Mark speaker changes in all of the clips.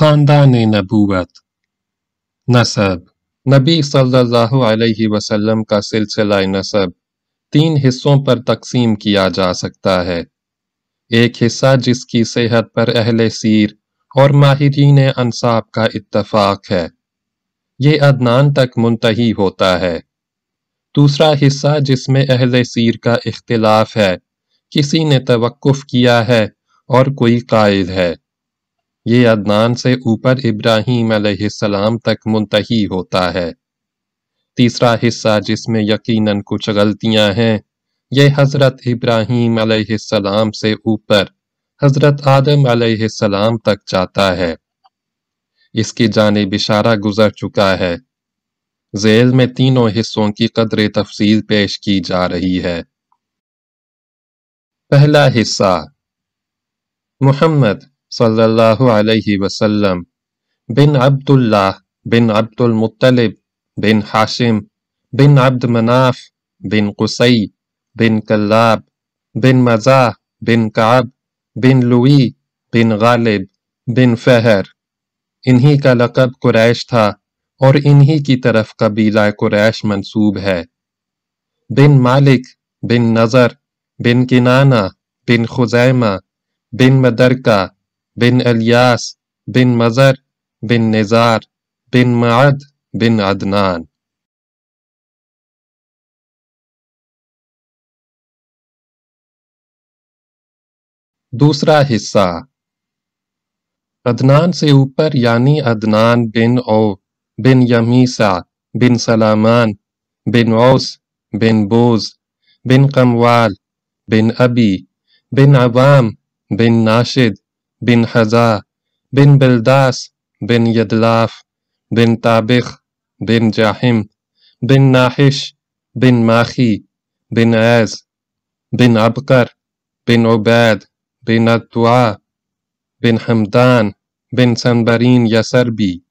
Speaker 1: خاندان نبوت، نسب۔ نبی صلی اللہ علیہ وسلم کا سلسلہ نسب تین حصوں پر تقسیم کیا جا سکتا ہے۔ ایک حصہ جس کی صحت پر اہل سیر اور ماہرین انصاب کا اتفاق ہے۔ یہ ادنان تک منتحی ہوتا ہے۔ دوسرا حصہ جس میں اہل سیر کا اختلاف ہے، کسی نے توقف کیا ہے اور کوئی قائد ہے۔ یہ عدنان سے اوپر ابراہیم علیہ السلام تک منتحی ہوتا ہے۔ تیسرا حصہ جس میں یقیناً کچھ غلطیاں ہیں، یہ حضرت ابراہیم علیہ السلام سے اوپر حضرت آدم علیہ السلام تک جاتا ہے۔ اس کی جانب اشارہ گزر چکا ہے۔ ذیل میں تینوں حصوں کی قدر تفصیل پیش کی جا رہی ہے۔ پہلا حصہ، محمد صلی اللہ علیہ وسلم. بن عبد اللہ بن عبد المطلب بن حاشم، بن عبد مناف بن قسی، بن کلاب، بن مزاح، بن کعب، بن لوی، بن غالب، بن فہر۔ انہی کا لقب قریش تھا اور انہی کی طرف قبیلہ قریش منصوب ہے۔ بن مالک، بن نظر، بن کنانہ، بن خزیمہ، بن مدرکہ بن الیاس، بن مزر بن نزار، بن معد، بن عدنان۔ دوسرا حصہ۔ عدنان سے اوپر یعنی عدنان بن او، بن یمیسا بن سلامان، بن اوس، بن بوز، بن قموال، بن ابی، بن عوام، بن ناشد۔ بن حزا بن بلداس بن يدلاف بن تابخ بن جاحم بن ناحش بن ماخي بن عاز بن عبقر بن عباد بن الدعاء بن حمدان بن سنبرين يسربي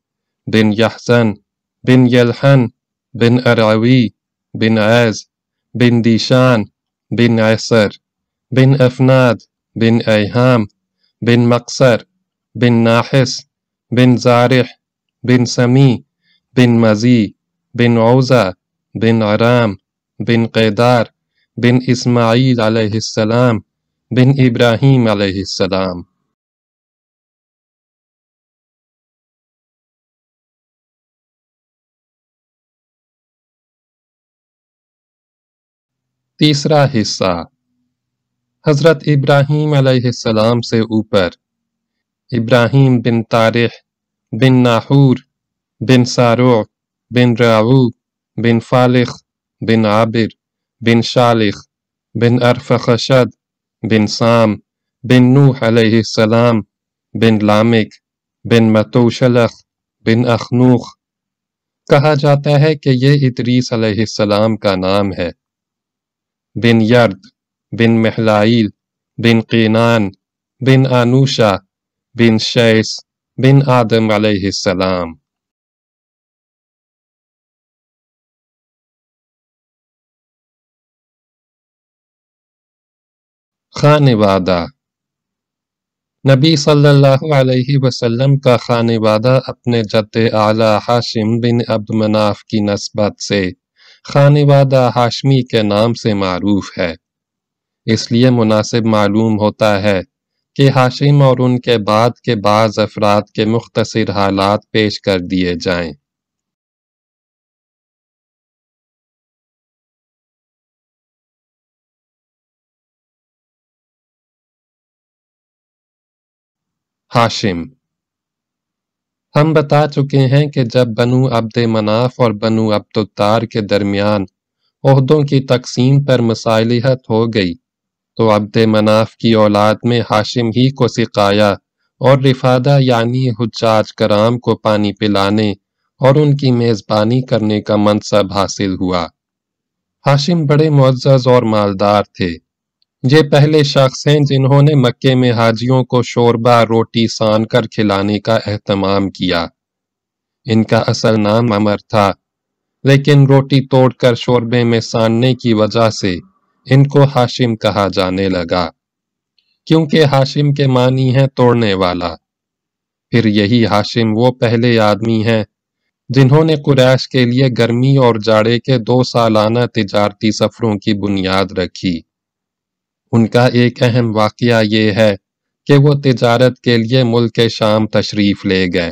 Speaker 1: بن يحزن بن يلحن بن أرعوي بن عاز بن ديشان بن عصر بن أفناد بن أيهام بن مقصر بن ناحس بن زارح بن سمی بن مزی بن عوزہ بن عرام بن قیدار بن اسماعیل علیہ السلام بن ابراہیم علیہ السلام. تیسرا حصہ حضرت ابراہیم علیہ السلام سے اوپر۔ ابراہیم بن طارح بن ناحور، بن سارع، بن راعو، بن فالخ، بن عابر، بن شالخ، بن ارفخشد بن سام، بن نوح علیہ السلام، بن لامک، بن متوشلخ، بن اخنوخ۔ کہا جاتا ہے کہ یہ ادریس علیہ السلام کا نام ہے۔ بن یرد۔ بن محلائل بن قینان، بن آنوشا بن شیس، بن آدم علیہ السلام۔ خانوادہ نبی صلی اللہ علیہ وسلم کا خانوادہ اپنے جد اعلیٰ حاشم بن عبد مناف کی نسبت سے خانوادہ ہاشمی کے نام سے معروف ہے۔ اس لیے مناسب معلوم ہوتا ہے کہ ہاشم اور ان کے بعد کے بعض افراد کے مختصر حالات پیش کر دیے جائیں۔ ہاشم۔ ہم بتا چکے ہیں کہ جب بنو عبد مناف اور بنو عبد التار کے درمیان عہدوں کی تقسیم پر مسائلحت ہو گئی تو عبد مناف کی اولاد میں ہاشم ہی کو سقایا اور رفادہ یعنی حجاج کرام کو پانی پلانے اور ان کی میزبانی کرنے کا منصب حاصل ہوا۔ ہاشم بڑے معزز اور مالدار تھے۔ یہ پہلے شخص ہیں جنہوں نے مکے میں حاجیوں کو شوربہ روٹی سان کر کھلانے کا اہتمام کیا۔ ان کا اصل نام عمر تھا، لیکن روٹی توڑ کر شوربے میں ساننے کی وجہ سے ان کو ہاشم کہا جانے لگا۔ کیونکہ ہاشم کے معنی ہے توڑنے والا۔ پھر یہی ہاشم وہ پہلے آدمی ہیں جنہوں نے قریش کے لیے گرمی اور جاڑے کے دو سالانہ تجارتی سفروں کی بنیاد رکھی۔ ان کا ایک اہم واقعہ یہ ہے کہ وہ تجارت کے لیے ملک شام تشریف لے گئے۔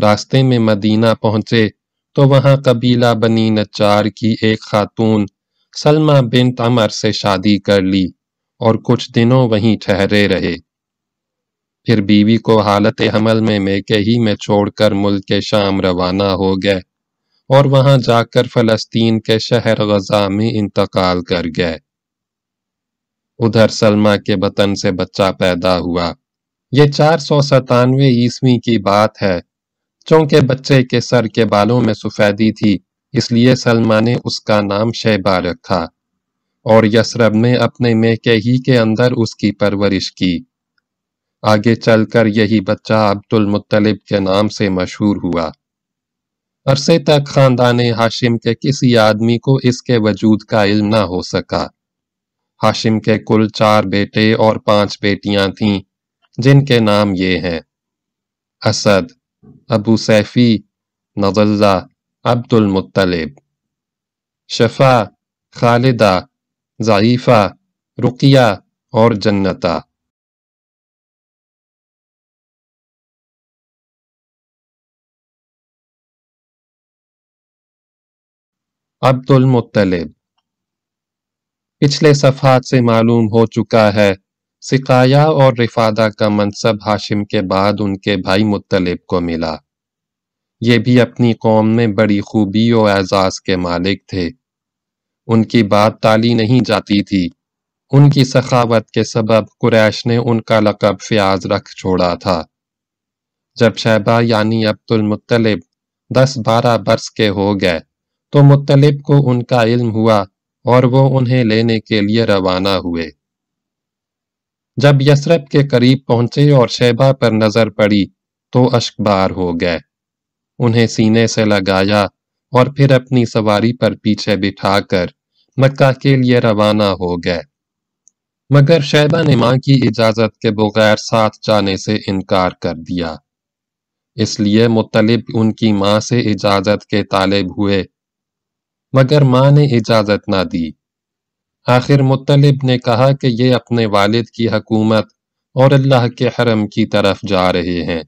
Speaker 1: راستے میں مدینہ پہنچے تو وہاں قبیلہ بنی نچار کی ایک خاتون سلمہ بنت عمر سے شادی کر لی اور کچھ دنوں وہیں ٹھہرے رہے۔ پھر بیوی کو حالت حمل میں میکے ہی میں چھوڑ کر ملک کے شام روانہ ہو گئے اور وہاں جا کر فلسطین کے شہر غزہ میں انتقال کر گئے۔ ادھر سلمہ کے بطن سے بچہ پیدا ہوا۔ یہ چار سو ستانوے عیسوی کی بات ہے۔ چونکہ بچے کے سر کے بالوں میں سفیدی تھی اس لیے سلمہ نے اس کا نام شیبہ رکھا اور یسرب نے اپنے میکے ہی کے اندر اس کی پرورش کی۔ آگے چل کر یہی بچہ عبد المطلب کے نام سے مشہور ہوا۔ عرصے تک خاندان ہاشم کے کسی آدمی کو اس کے وجود کا علم نہ ہو سکا۔ ہاشم کے کل چار بیٹے اور پانچ بیٹیاں تھیں، جن کے نام یہ ہیں اسد، ابو سیفی نغزہ عبد المطلب، شفا، خالدہ، ضعیفہ، رقیہ اور جنتا عبد المطلب، پچھلے صفحات سے معلوم ہو چکا ہے سقایا اور رفادہ کا منصب ہاشم کے بعد ان کے بھائی مطلب کو ملا۔ یہ بھی اپنی قوم میں بڑی خوبی و اعزاز کے مالک تھے۔ ان کی بات تالی نہیں جاتی تھی۔ ان کی سخاوت کے سبب قریش نے ان کا لقب فیاض رکھ چھوڑا تھا۔ جب شہبہ یعنی عبد المطلب دس بارہ برس کے ہو گئے، تو مطلب کو ان کا علم ہوا اور وہ انہیں لینے کے لیے روانہ ہوئے۔ جب یسرب کے قریب پہنچے اور شیبہ پر نظر پڑی، تو اشک بار ہو گئے۔ انہیں سینے سے لگایا اور پھر اپنی سواری پر پیچھے بٹھا کر مکہ کے لیے روانہ ہو گئے۔ مگر شیبہ نے ماں کی اجازت کے بغیر ساتھ جانے سے انکار کر دیا۔ اس لیے مطلب ان کی ماں سے اجازت کے طالب ہوئے۔ مگر ماں نے اجازت نہ دی۔ آخر مطلب نے کہا کہ یہ اپنے والد کی حکومت اور اللہ کے حرم کی طرف جا رہے ہیں۔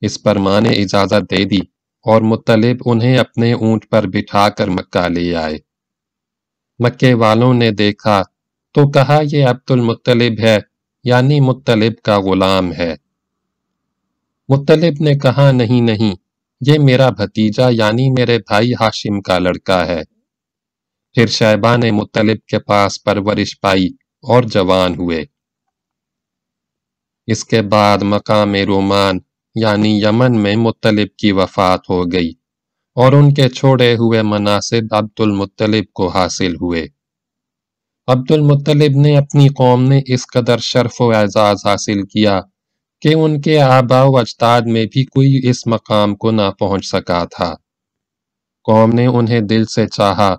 Speaker 1: اس پر ماں نے اجازت دے دی اور مطلب انہیں اپنے اونٹ پر بٹھا کر مکہ لے آئے۔ مکے والوں نے دیکھا تو کہا، یہ عبد المطلب ہے یعنی مطلب کا غلام ہے۔ مطلب نے کہا، نہیں نہیں، یہ میرا بھتیجا یعنی میرے بھائی ہاشم کا لڑکا ہے۔ پھر شہبہ نے مطلب کے پاس پرورش پائی اور جوان ہوئے۔ اس کے بعد مقام رومان یعنی یمن میں مطلب کی وفات ہو گئی اور ان کے چھوڑے ہوئے مناسب عبد المطلب کو حاصل ہوئے۔ عبد المطلب نے اپنی قوم نے اس قدر شرف و اعزاز حاصل کیا کہ ان کے آبا و اجداد میں بھی کوئی اس مقام کو نہ پہنچ سکا تھا۔ قوم نے انہیں دل سے چاہا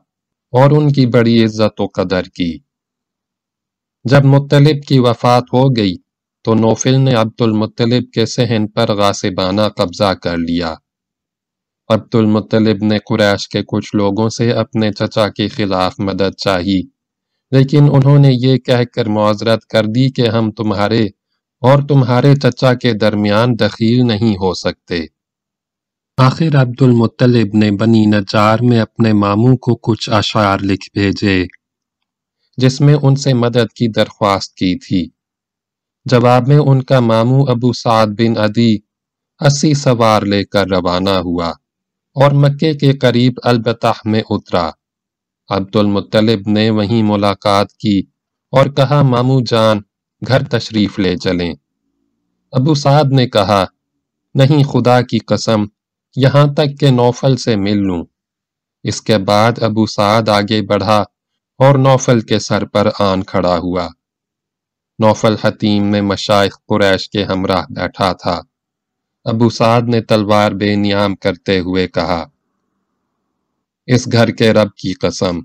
Speaker 1: اور ان کی بڑی عزت و قدر کی۔ جب مطلب کی وفات ہو گئی تو نوفل نے عبد المطلب کے سہن پر غاسبانہ قبضہ کر لیا۔ عبد المطلب نے قریش کے کچھ لوگوں سے اپنے چچا کے خلاف مدد چاہی، لیکن انہوں نے یہ کہہ کر معذرت کر دی کہ ہم تمہارے اور تمہارے چچا کے درمیان دخیل نہیں ہو سکتے۔ آخر عبد المطلب نے بنی نجار میں اپنے ماموں کو کچھ اشعار لکھ بھیجے، جس میں ان سے مدد کی درخواست کی تھی۔ جواب میں ان کا ماموں ابو سعد بن عدی اسی سوار لے کر روانہ ہوا اور مکے کے قریب البتح میں اترا۔ عبد المطلب نے وہیں ملاقات کی اور کہا، ماموں جان، گھر تشریف لے چلیں۔ ابو سعد نے کہا، نہیں، خدا کی قسم، یہاں تک کہ نوفل سے مل لوں۔ اس کے بعد ابو سعد آگے بڑھا اور نوفل کے سر پر آن کھڑا ہوا۔ نوفل حتیم میں مشائق قریش کے ہمراہ بیٹھا تھا۔ ابو سعد نے تلوار بے نیام کرتے ہوئے کہا، اس گھر کے رب کی قسم،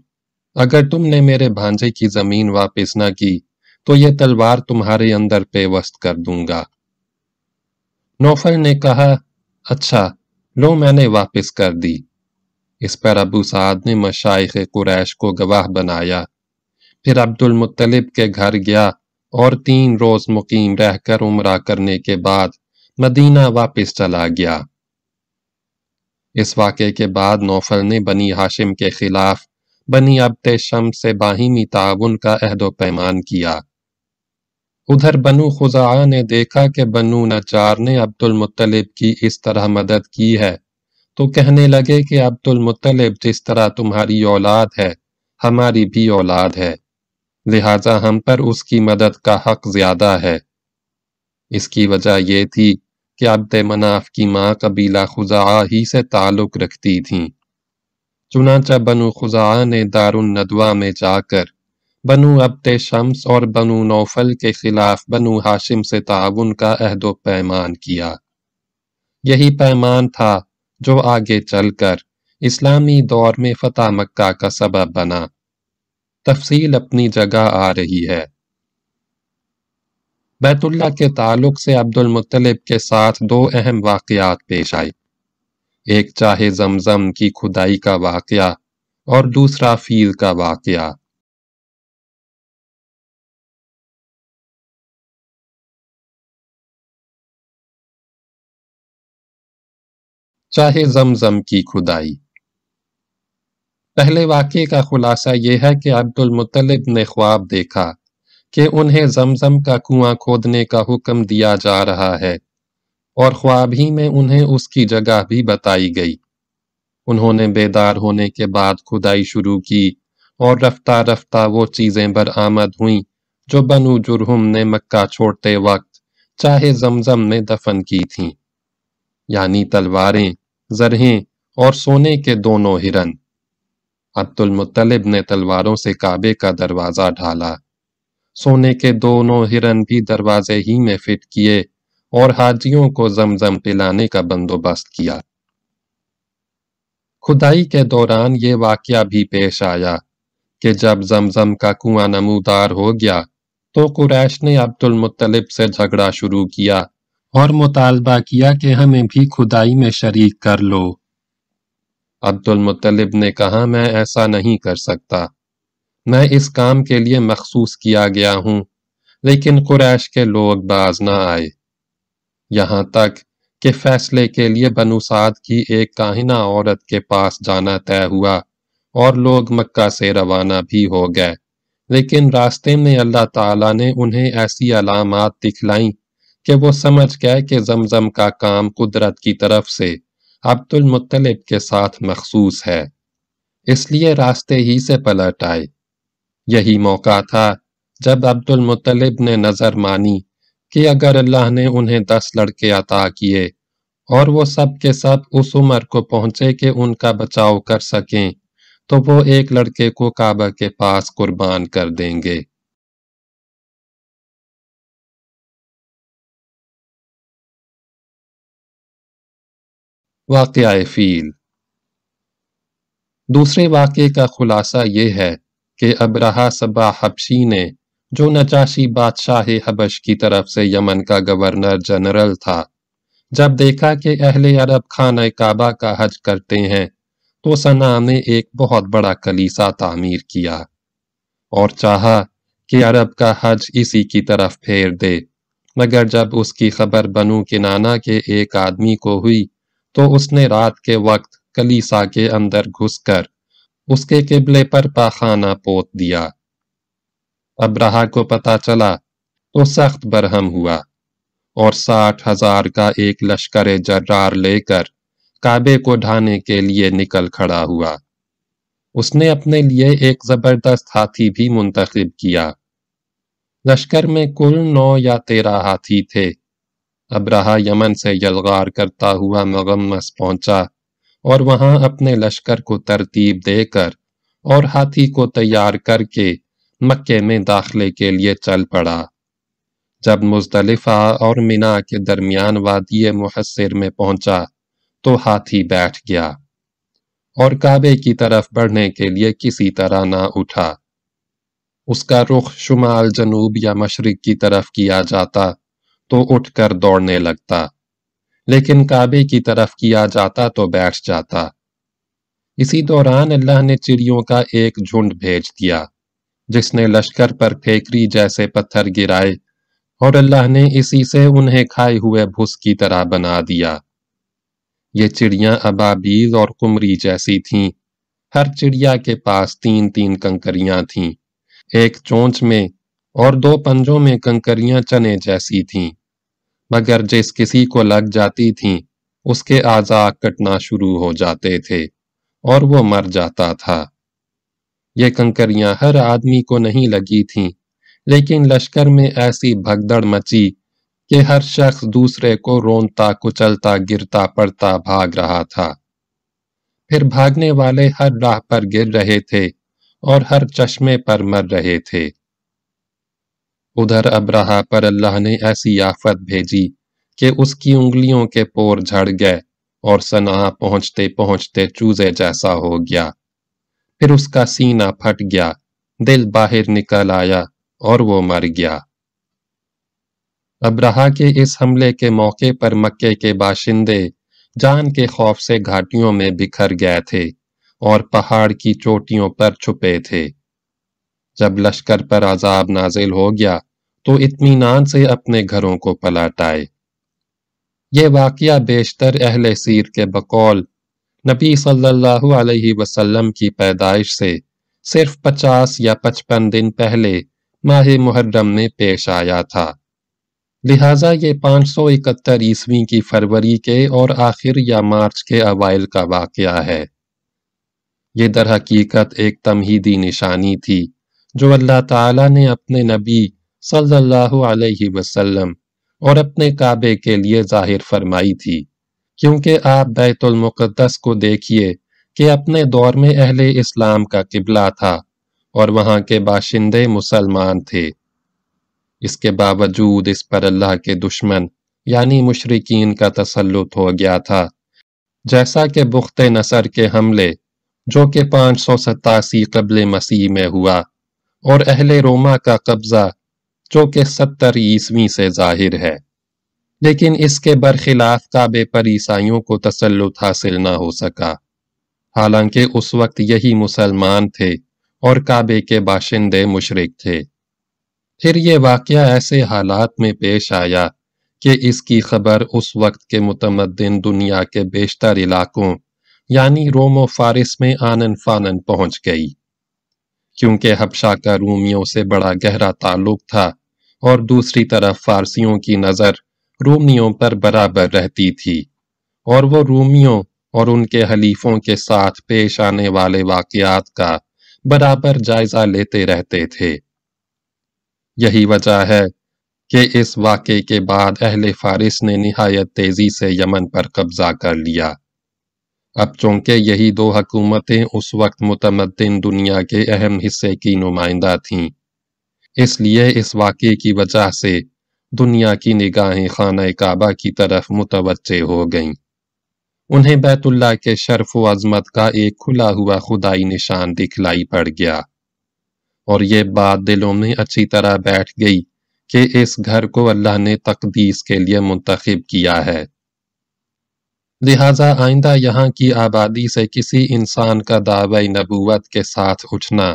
Speaker 1: اگر تم نے میرے بھانجے کی زمین واپس نہ کی، تو یہ تلوار تمہارے اندر پہ وسط کر دوں گا۔ نوفل نے کہا اچھا لو میں نے واپس کر دی۔ اس پر ابو سعد نے مشائق قریش کو گواہ بنایا۔ پھر عبد المطلب کے گھر گیا۔ اور تین روز مقیم رہ کر عمرہ کرنے کے بعد مدینہ واپس چلا گیا۔ اس واقعے کے بعد نوفل نے بنی ہاشم کے خلاف بنی عبد شم سے باہمی تعاون کا عہد و پیمان کیا۔ ادھر بنو خزاعہ نے دیکھا کہ بنو نچار نے عبد المطلب کی اس طرح مدد کی ہے تو کہنے لگے کہ عبد المطلب جس طرح تمہاری اولاد ہے، ہماری بھی اولاد ہے۔ لہٰذا ہم پر اس کی مدد کا حق زیادہ ہے۔ اس کی وجہ یہ تھی کہ عبد مناف کی ماں قبیلہ خزاعہ ہی سے تعلق رکھتی تھیں۔ چنانچہ بنو خزاعہ نے دار الندوہ میں جا کر بنو عبد شمس اور بنو نوفل کے خلاف بنو ہاشم سے تعاون کا عہد و پیمان کیا۔ یہی پیمان تھا جو آگے چل کر اسلامی دور میں فتح مکہ کا سبب بنا۔ تفصیل اپنی جگہ آ رہی ہے۔ بیت اللہ کے تعلق سے عبد المطلب کے ساتھ دو اہم واقعات پیش آئے۔ ایک چاہے زمزم کی کھدائی کا واقعہ اور دوسرا فیل کا واقعہ۔ چاہے زمزم کی کھدائی۔ پہلے واقعے کا خلاصہ یہ ہے کہ عبد المطلب نے خواب دیکھا کہ انہیں زمزم کا کنواں کھودنے کا حکم دیا جا رہا ہے اور خواب ہی میں انہیں اس کی جگہ بھی بتائی گئی۔ انہوں نے بیدار ہونے کے بعد کھدائی شروع کی اور رفتہ رفتہ وہ چیزیں برآمد ہوئیں جو بنو جرہم نے مکہ چھوڑتے وقت چاہے زمزم میں دفن کی تھیں یعنی تلواریں، زرہیں اور سونے کے دونوں ہرن۔ عبد المطلب نے تلواروں سے کعبے کا دروازہ ڈھالا۔ سونے کے دونوں ہرن بھی دروازے ہی میں فٹ کیے اور حاجیوں کو زمزم پلانے کا بندوبست کیا۔ خدائی کے دوران یہ واقعہ بھی پیش آیا کہ جب زمزم کا کنواں نمودار ہو گیا تو قریش نے عبد المطلب سے جھگڑا شروع کیا اور مطالبہ کیا کہ ہمیں بھی خدائی میں شریک کر لو۔ عبد المطلب نے کہا، میں ایسا نہیں کر سکتا۔ میں اس کام کے لیے مخصوص کیا گیا ہوں، لیکن قریش کے لوگ باز نہ آئے۔ یہاں تک کہ فیصلے کے لیے بنو سعد کی ایک کاہنہ عورت کے پاس جانا طے ہوا اور لوگ مکہ سے روانہ بھی ہو گئے۔ لیکن راستے میں اللہ تعالیٰ نے انہیں ایسی علامات دکھلائیں کہ وہ سمجھ گئے کہ زمزم کا کام قدرت کی طرف سے عبد المطلب کے ساتھ مخصوص ہے۔ اس لیے راستے ہی سے پلٹ آئے۔ یہی موقع تھا جب عبد المطلب نے نظر مانی کہ اگر اللہ نے انہیں دس لڑکے عطا کیے اور وہ سب کے سب اس عمر کو پہنچے کہ ان کا بچاؤ کر سکیں، تو وہ ایک لڑکے کو کعبہ کے پاس قربان کر دیں گے۔ واقعہ فیل۔ دوسرے واقعے کا خلاصہ یہ ہے کہ ابراہ سبا حبشی نے، جو نچاشی بادشاہ حبش کی طرف سے یمن کا گورنر جنرل تھا، جب دیکھا کہ اہل عرب خانہ کعبہ کا حج کرتے ہیں، تو سنا نے ایک بہت بڑا کلیسا تعمیر کیا اور چاہا کہ عرب کا حج اسی کی طرف پھیر دے۔ مگر جب اس کی خبر بنو کنانا کے ایک آدمی کو ہوئی تو اس نے رات کے وقت کلیسا کے اندر گھس کر اس کے قبلے پر پاخانہ پوت دیا۔ ابراہ کو پتا چلا تو سخت برہم ہوا اور ساٹھ ہزار کا ایک لشکر جرار لے کر کعبے کو ڈھانے کے لیے نکل کھڑا ہوا۔ اس نے اپنے لیے ایک زبردست ہاتھی بھی منتخب کیا۔ لشکر میں کل نو یا تیرہ ہاتھی تھے۔ ابراہ یمن سے یلغار کرتا ہوا مغمس پہنچا اور وہاں اپنے لشکر کو ترتیب دے کر اور ہاتھی کو تیار کر کے مکے میں داخلے کے لیے چل پڑا۔ جب مزدلفہ اور مینا کے درمیان وادی محصر میں پہنچا تو ہاتھی بیٹھ گیا اور کعبے کی طرف بڑھنے کے لیے کسی طرح نہ اٹھا۔ اس کا رخ شمال جنوب یا مشرق کی طرف کیا جاتا تو اٹھ کر دوڑنے لگتا۔ لیکن کعبے کی طرف کیا جاتا تو بیٹھ جاتا۔ اسی دوران اللہ نے چڑیوں کا ایک جھنڈ بھیج دیا، جس نے لشکر پر پھیکری جیسے پتھر گرائے، اور اللہ نے اسی سے انہیں کھائے ہوئے بھس کی طرح بنا دیا۔ یہ چڑیاں ابابیز اور کمری جیسی تھیں۔ ہر چڑیا کے پاس تین تین کنکریاں تھیں۔ ایک چونچ میں اور دو پنجوں میں کنکریاں چنے جیسی تھیں، مگر جس کسی کو لگ جاتی تھیں، اس کے آزا کٹنا شروع ہو جاتے تھے اور وہ مر جاتا تھا۔ یہ کنکریاں ہر آدمی کو نہیں لگی تھیں، لیکن لشکر میں ایسی بھگدڑ مچی کہ ہر شخص دوسرے کو رونتا، کچلتا، گرتا، پڑتا، بھاگ رہا تھا۔ پھر بھاگنے والے ہر راہ پر گر رہے تھے اور ہر چشمے پر مر رہے تھے۔ ادھر ابراہ پر اللہ نے ایسی آفت بھیجی کہ اس کی انگلیوں کے پور جھڑ گئے اور سنا پہنچتے پہنچتے چوزے جیسا ہو گیا۔ پھر اس کا سینہ پھٹ گیا، دل باہر نکل آیا اور وہ مر گیا۔ ابراہ کے اس حملے کے موقع پر مکے کے باشندے جان کے خوف سے گھاٹیوں میں بکھر گئے تھے اور پہاڑ کی چوٹیوں پر چھپے تھے۔ جب لشکر پر عذاب نازل ہو گیا تو اطمینان سے اپنے گھروں کو پلٹ آئے۔ یہ واقعہ بیشتر اہل سیر کے بقول نبی صلی اللہ علیہ وسلم کی پیدائش سے صرف پچاس یا پچپن دن پہلے ماہ محرم میں پیش آیا تھا۔ لہٰذا یہ پانچ سو اکہتر عیسوی کی فروری کے اور آخر یا مارچ کے اوائل کا واقعہ ہے۔ یہ در حقیقت ایک تمہیدی نشانی تھی۔ جو اللہ تعالی نے اپنے نبی صلی اللہ علیہ وسلم اور اپنے کعبے کے لیے ظاہر فرمائی تھی۔ کیونکہ آپ بیت المقدس کو دیکھیے کہ اپنے دور میں اہل اسلام کا قبلہ تھا اور وہاں کے باشندے مسلمان تھے۔ اس کے باوجود اس پر اللہ کے دشمن یعنی مشرقین کا تسلط ہو گیا تھا۔ جیسا کہ بخت نصر کے حملے جو کہ پانچ سو ستاسی قبل مسیح میں ہوا۔ اور اہل روما کا قبضہ جو کہ ستر عیسوی سے ظاہر ہے۔ لیکن اس کے برخلاف کعبے پر عیسائیوں کو تسلط حاصل نہ ہو سکا۔ حالانکہ اس وقت یہی مسلمان تھے اور کعبے کے باشندے مشرق تھے۔ پھر یہ واقعہ ایسے حالات میں پیش آیا کہ اس کی خبر اس وقت کے متمدن دنیا کے بیشتر علاقوں یعنی روم و فارس میں آنن فانن پہنچ گئی۔ کیونکہ حبشہ کا رومیوں سے بڑا گہرا تعلق تھا اور دوسری طرف فارسیوں کی نظر رومیوں پر برابر رہتی تھی اور وہ رومیوں اور ان کے حلیفوں کے ساتھ پیش آنے والے واقعات کا برابر جائزہ لیتے رہتے تھے۔ یہی وجہ ہے کہ اس واقعے کے بعد اہل فارس نے نہایت تیزی سے یمن پر قبضہ کر لیا۔ اب چونکہ یہی دو حکومتیں اس وقت متمدن دنیا کے اہم حصے کی نمائندہ تھیں، اس لیے اس واقعے کی وجہ سے دنیا کی نگاہیں خانہ کعبہ کی طرف متوجہ ہو گئیں۔ انہیں بیت اللہ کے شرف و عظمت کا ایک کھلا ہوا خدائی نشان دکھلائی پڑ گیا۔ اور یہ بات دلوں میں اچھی طرح بیٹھ گئی کہ اس گھر کو اللہ نے تقدیس کے لیے منتخب کیا ہے۔ لہٰذا آئندہ یہاں کی آبادی سے کسی انسان کا دعوی نبوت کے ساتھ اٹھنا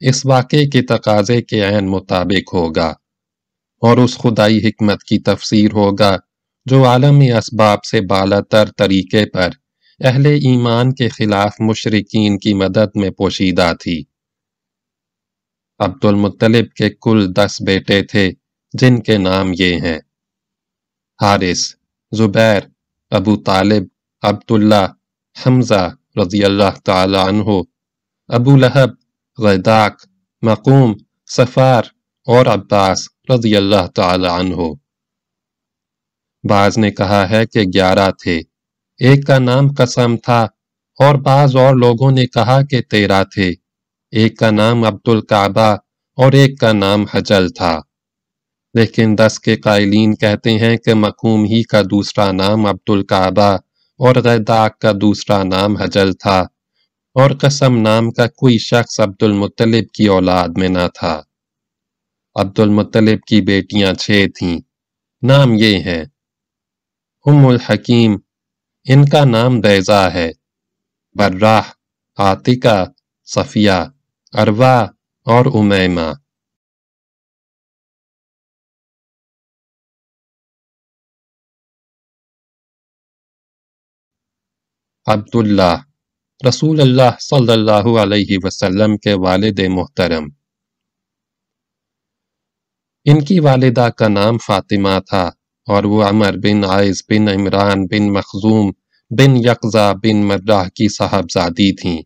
Speaker 1: اس واقعے کے تقاضے کے عین مطابق ہوگا اور اس خدائی حکمت کی تفسیر ہوگا جو عالمی اسباب سے بالا تر طریقے پر اہل ایمان کے خلاف مشرقین کی مدد میں پوشیدہ تھی۔ عبد المطلب کے کل دس بیٹے تھے جن کے نام یہ ہیں۔ حارث، زبیر ابو طالب عبداللہ حمزہ رضی اللہ تعالی عنہ، ابو لہب، غیداق، مقوم سفار اور عباس رضی اللہ تعالی عنہ۔ بعض نے کہا ہے کہ گیارہ تھے۔ ایک کا نام قسم تھا اور بعض اور لوگوں نے کہا کہ تیرہ تھے۔ ایک کا نام عبد القعبہ اور ایک کا نام حجل تھا۔ لیکن دس کے قائلین کہتے ہیں کہ مقوم ہی کا دوسرا نام عبد القعبہ اور غیداق کا دوسرا نام حجل تھا اور قسم نام کا کوئی شخص عبد المطلب کی اولاد میں نہ تھا۔ عبد المطلب کی بیٹیاں چھ تھیں۔ نام یہ ہیں۔ ام الحکیم، ان کا نام بیضا ہے۔ براہ، عاتقہ، صفیہ اروا اور امیمہ۔ عبداللہ، رسول اللہ صلی اللہ علیہ وسلم کے والد محترم۔ ان کی والدہ کا نام فاطمہ تھا اور وہ عمر بن عائز بن عمران بن مخزوم بن یقزہ بن مرہ کی صاحبزادی تھیں۔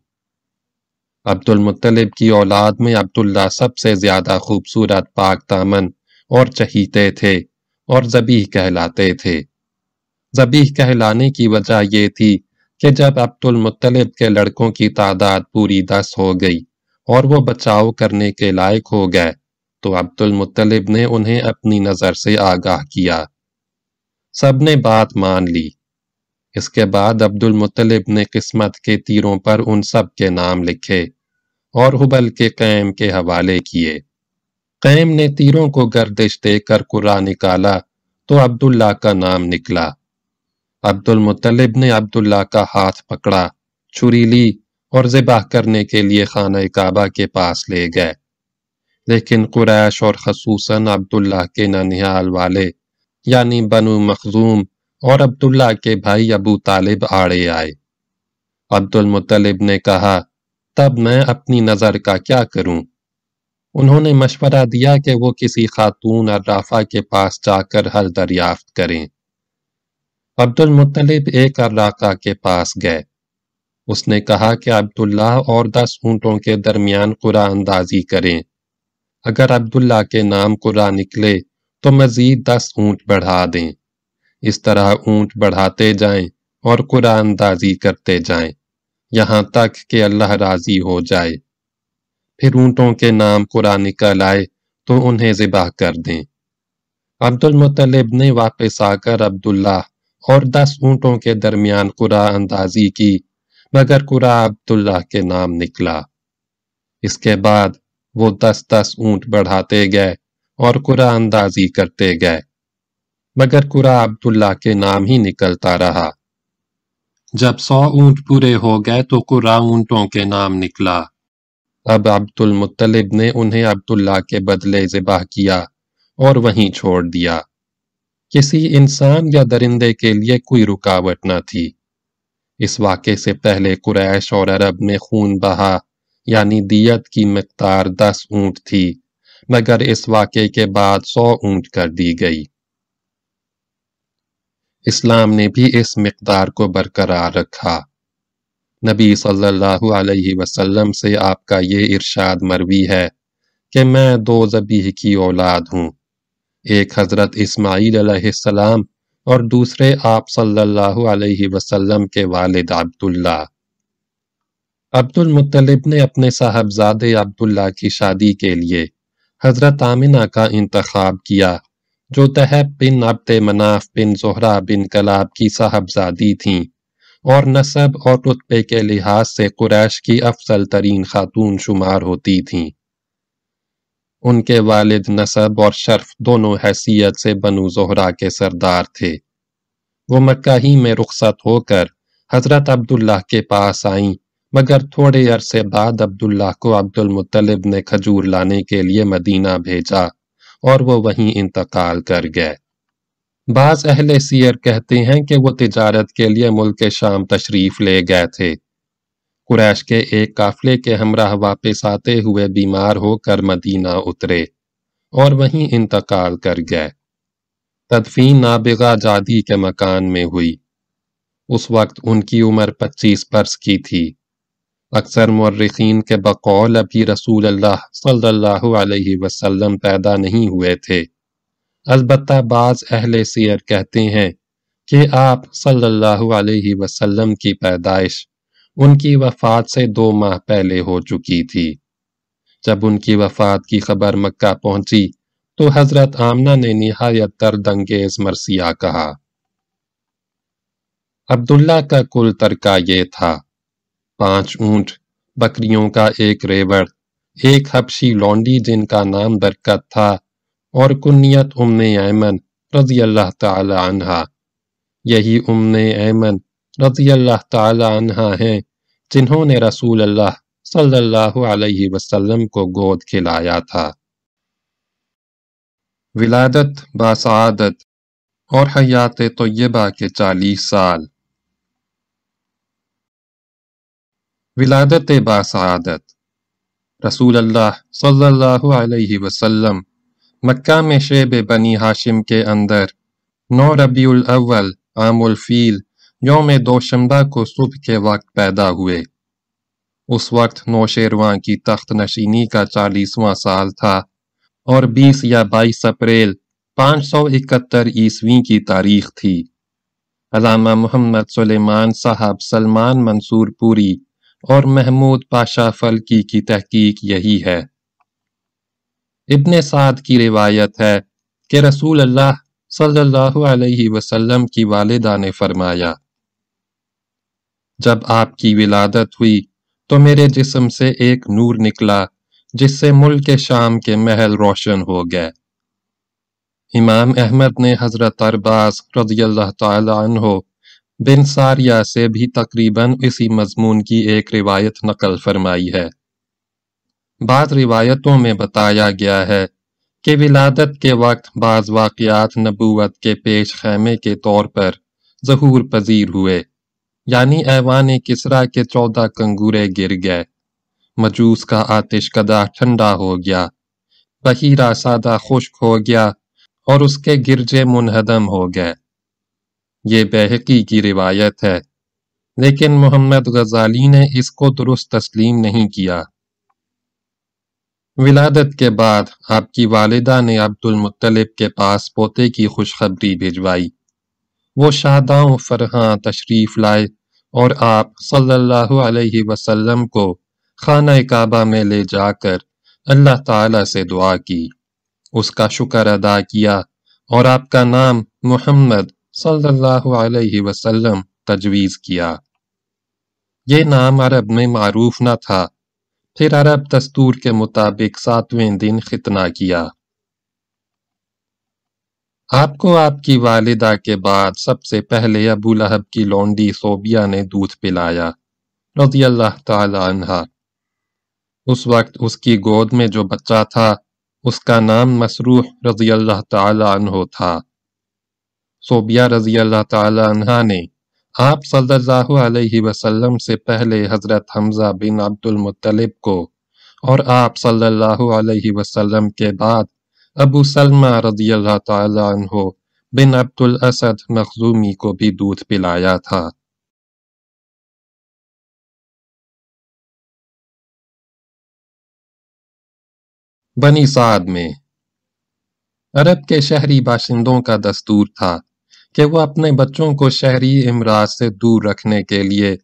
Speaker 1: عبد المطلب کی اولاد میں عبداللہ سب سے زیادہ خوبصورت پاک دامن اور چہیتے تھے اور زبیح کہلاتے تھے۔ زبیح کہلانے کی وجہ یہ تھی کہ جب عبد المطلب کے لڑکوں کی تعداد پوری دس ہو گئی اور وہ بچاؤ کرنے کے لائق ہو گئے، تو عبد المطلب نے انہیں اپنی نظر سے آگاہ کیا۔ سب نے بات مان لی۔ اس کے بعد عبد المطلب نے قسمت کے تیروں پر ان سب کے نام لکھے اور حبل کے قیم کے حوالے کیے۔ قیم نے تیروں کو گردش دے کر قرآن نکالا تو عبداللہ کا نام نکلا۔ عبد المطلب نے عبداللہ کا ہاتھ پکڑا، چھری لی اور ذبح کرنے کے لیے خانہ کعبہ کے پاس لے گئے۔ لیکن قریش اور خصوصاً عبداللہ کے ننیال والے یعنی بنو مخزوم اور عبداللہ کے بھائی ابو طالب آڑے آئے۔ عبد المطلب نے کہا، تب میں اپنی نظر کا کیا کروں؟ انہوں نے مشورہ دیا کہ وہ کسی خاتون ارافہ کے پاس جا کر حل دریافت کریں۔ عبد المطلب ایک اراقہ کے پاس گئے۔ اس نے کہا کہ عبداللہ اور دس اونٹوں کے درمیان قرآن اندازی کریں۔ اگر عبداللہ کے نام قرآن نکلے تو مزید دس اونٹ بڑھا دیں۔ اس طرح اونٹ بڑھاتے جائیں اور قرآن دازی کرتے جائیں، یہاں تک کہ اللہ راضی ہو جائے۔ پھر اونٹوں کے نام قرآن نکل آئے تو انہیں ذبح کر دیں۔ عبد المطلب نے واپس آ کر عبداللہ اور دس اونٹوں کے درمیان قرآن اندازی کی، مگر قرآن عبداللہ کے نام نکلا۔ اس کے بعد وہ دس دس اونٹ بڑھاتے گئے اور قرآن اندازی کرتے گئے، مگر قرآن عبداللہ کے نام ہی نکلتا رہا۔ جب سو اونٹ پورے ہو گئے تو قرآن اونٹوں کے نام نکلا۔ اب عبد المطلب نے انہیں عبداللہ کے بدلے ذبح کیا اور وہیں چھوڑ دیا۔ کسی انسان یا درندے کے لیے کوئی رکاوٹ نہ تھی۔ اس واقعے سے پہلے قریش اور عرب میں خون بہا یعنی دیت کی مقدار دس اونٹ تھی، مگر اس واقعے کے بعد سو اونٹ کر دی گئی۔ اسلام نے بھی اس مقدار کو برقرار رکھا۔ نبی صلی اللہ علیہ وسلم سے آپ کا یہ ارشاد مروی ہے کہ میں دو زبیح کی اولاد ہوں۔ ایک حضرت اسماعیل علیہ السلام اور دوسرے آپ صلی اللہ علیہ وسلم کے والد عبداللہ۔ عبد المطلب نے اپنے صاحبزادے عبداللہ کی شادی کے لیے حضرت آمنہ کا انتخاب کیا، جو تحب بن عبد مناف بن زہرہ بن کلاب کی صاحبزادی تھیں اور نصب اور رتبے کے لحاظ سے قریش کی افضل ترین خاتون شمار ہوتی تھیں۔ ان کے والد نصب اور شرف دونوں حیثیت سے بنو زہرا کے سردار تھے۔ وہ مکہ ہی میں رخصت ہو کر حضرت عبداللہ کے پاس آئیں، مگر تھوڑے عرصے بعد عبداللہ کو عبد المطلب نے کھجور لانے کے لیے مدینہ بھیجا اور وہ وہیں انتقال کر گئے۔ بعض اہل سیر کہتے ہیں کہ وہ تجارت کے لیے ملک شام تشریف لے گئے تھے۔ قریش کے ایک قافلے کے ہمراہ واپس آتے ہوئے بیمار ہو کر مدینہ اترے اور وہیں انتقال کر گئے۔ تدفین نابغہ جادی کے مکان میں ہوئی۔ اس وقت ان کی عمر پچیس برس کی تھی۔ اکثر مرخین کے بقول ابھی رسول اللہ صلی اللہ علیہ وسلم پیدا نہیں ہوئے تھے۔ البتہ بعض اہل سیر کہتے ہیں کہ آپ صلی اللہ علیہ وسلم کی پیدائش ان کی وفات سے دو ماہ پہلے ہو چکی تھی۔ جب ان کی وفات کی خبر مکہ پہنچی تو حضرت آمنہ نے نہایت دردنگیز مرثیہ کہا۔ عبداللہ کا کل ترکہ یہ تھا۔ پانچ اونٹ، بکریوں کا ایک ریوڑ، ایک حبشی لونڈی جن کا نام برکت تھا، اور کنیت ام ایمن رضی اللہ تعالی عنہ۔ یہی ام ایمن رضی اللہ تعالی عنہ ہیں، جنہوں نے رسول اللہ صلی اللہ علیہ وسلم کو گود کھلایا تھا۔ ولادت باسعادت اور حیات طیبہ کے چالیس سال۔ ولادت باسعادت۔ رسول اللہ صلی اللہ علیہ وسلم مکہ میں شیب بنی ہاشم کے اندر نو ربیع الاول عام الفیل یوم دوشنبہ کو صبح کے وقت پیدا ہوئے۔ اس وقت نوشیرواں کی تخت نشینی کا چالیسواں سال تھا اور بیس یا بائیس اپریل پانچ سو اکہتر عیسویں کی تاریخ تھی۔ علامہ محمد سلیمان صاحب سلمان منصور پوری اور محمود پاشا فلکی کی تحقیق یہی ہے۔ ابن سعد کی روایت ہے کہ رسول اللہ صلی اللہ علیہ وسلم کی والدہ نے فرمایا جب آپ کی ولادت ہوئی تو میرے جسم سے ایک نور نکلا، جس سے ملک شام کے محل روشن ہو گئے۔ امام احمد نے حضرت ارباز رضی اللہ تعالی عنہ بن ساریہ سے بھی تقریباً اسی مضمون کی ایک روایت نقل فرمائی ہے۔ بعض روایتوں میں بتایا گیا ہے کہ ولادت کے وقت بعض واقعات نبوت کے پیش خیمے کے طور پر ظہور پذیر ہوئے۔ یعنی ایوان کسرا کے چودہ کنگورے گر گئے۔ مجوس کا آتش کدا ٹھنڈا ہو گیا۔ بحیرہ سادہ خشک ہو گیا اور اس کے گرجے منہدم ہو گئے۔ یہ بحقی کی روایت ہے۔ لیکن محمد غزالی نے اس کو درست تسلیم نہیں کیا۔ ولادت کے بعد آپ کی والدہ نے عبد المطلب کے پاس پوتے کی خوشخبری بھجوائی۔ وہ شاداں فرحاں تشریف لائے۔ اور آپ صلی اللہ علیہ وسلم کو خانہ کعبہ میں لے جا کر اللہ تعالی سے دعا کی۔ اس کا شکر ادا کیا اور آپ کا نام محمد صلی اللہ علیہ وسلم تجویز کیا۔ یہ نام عرب میں معروف نہ تھا۔ پھر عرب دستور کے مطابق ساتویں دن ختنہ کیا۔ آپ کو آپ کی والدہ کے بعد سب سے پہلے ابو لہب کی لونڈی صوبیہ نے دودھ پلایا، رضی اللہ تعالی عنہ۔ اس وقت اس کی گود میں جو بچہ تھا، اس کا نام مسروح رضی اللہ تعالی عنہ تھا۔ صوبیہ رضی اللہ تعالی عنہ نے آپ صلی اللہ علیہ وسلم سے پہلے حضرت حمزہ بن عبد المطلب کو اور آپ صلی اللہ علیہ وسلم کے بعد ابو سلمہ رضی اللہ تعالی عنہ بن عبد الاسد مخزومی کو بھی دودھ پلایا تھا۔ بنی سعد میں۔ عرب کے شہری باشندوں کا دستور تھا کہ وہ اپنے بچوں کو شہری امراض سے دور رکھنے کے لیے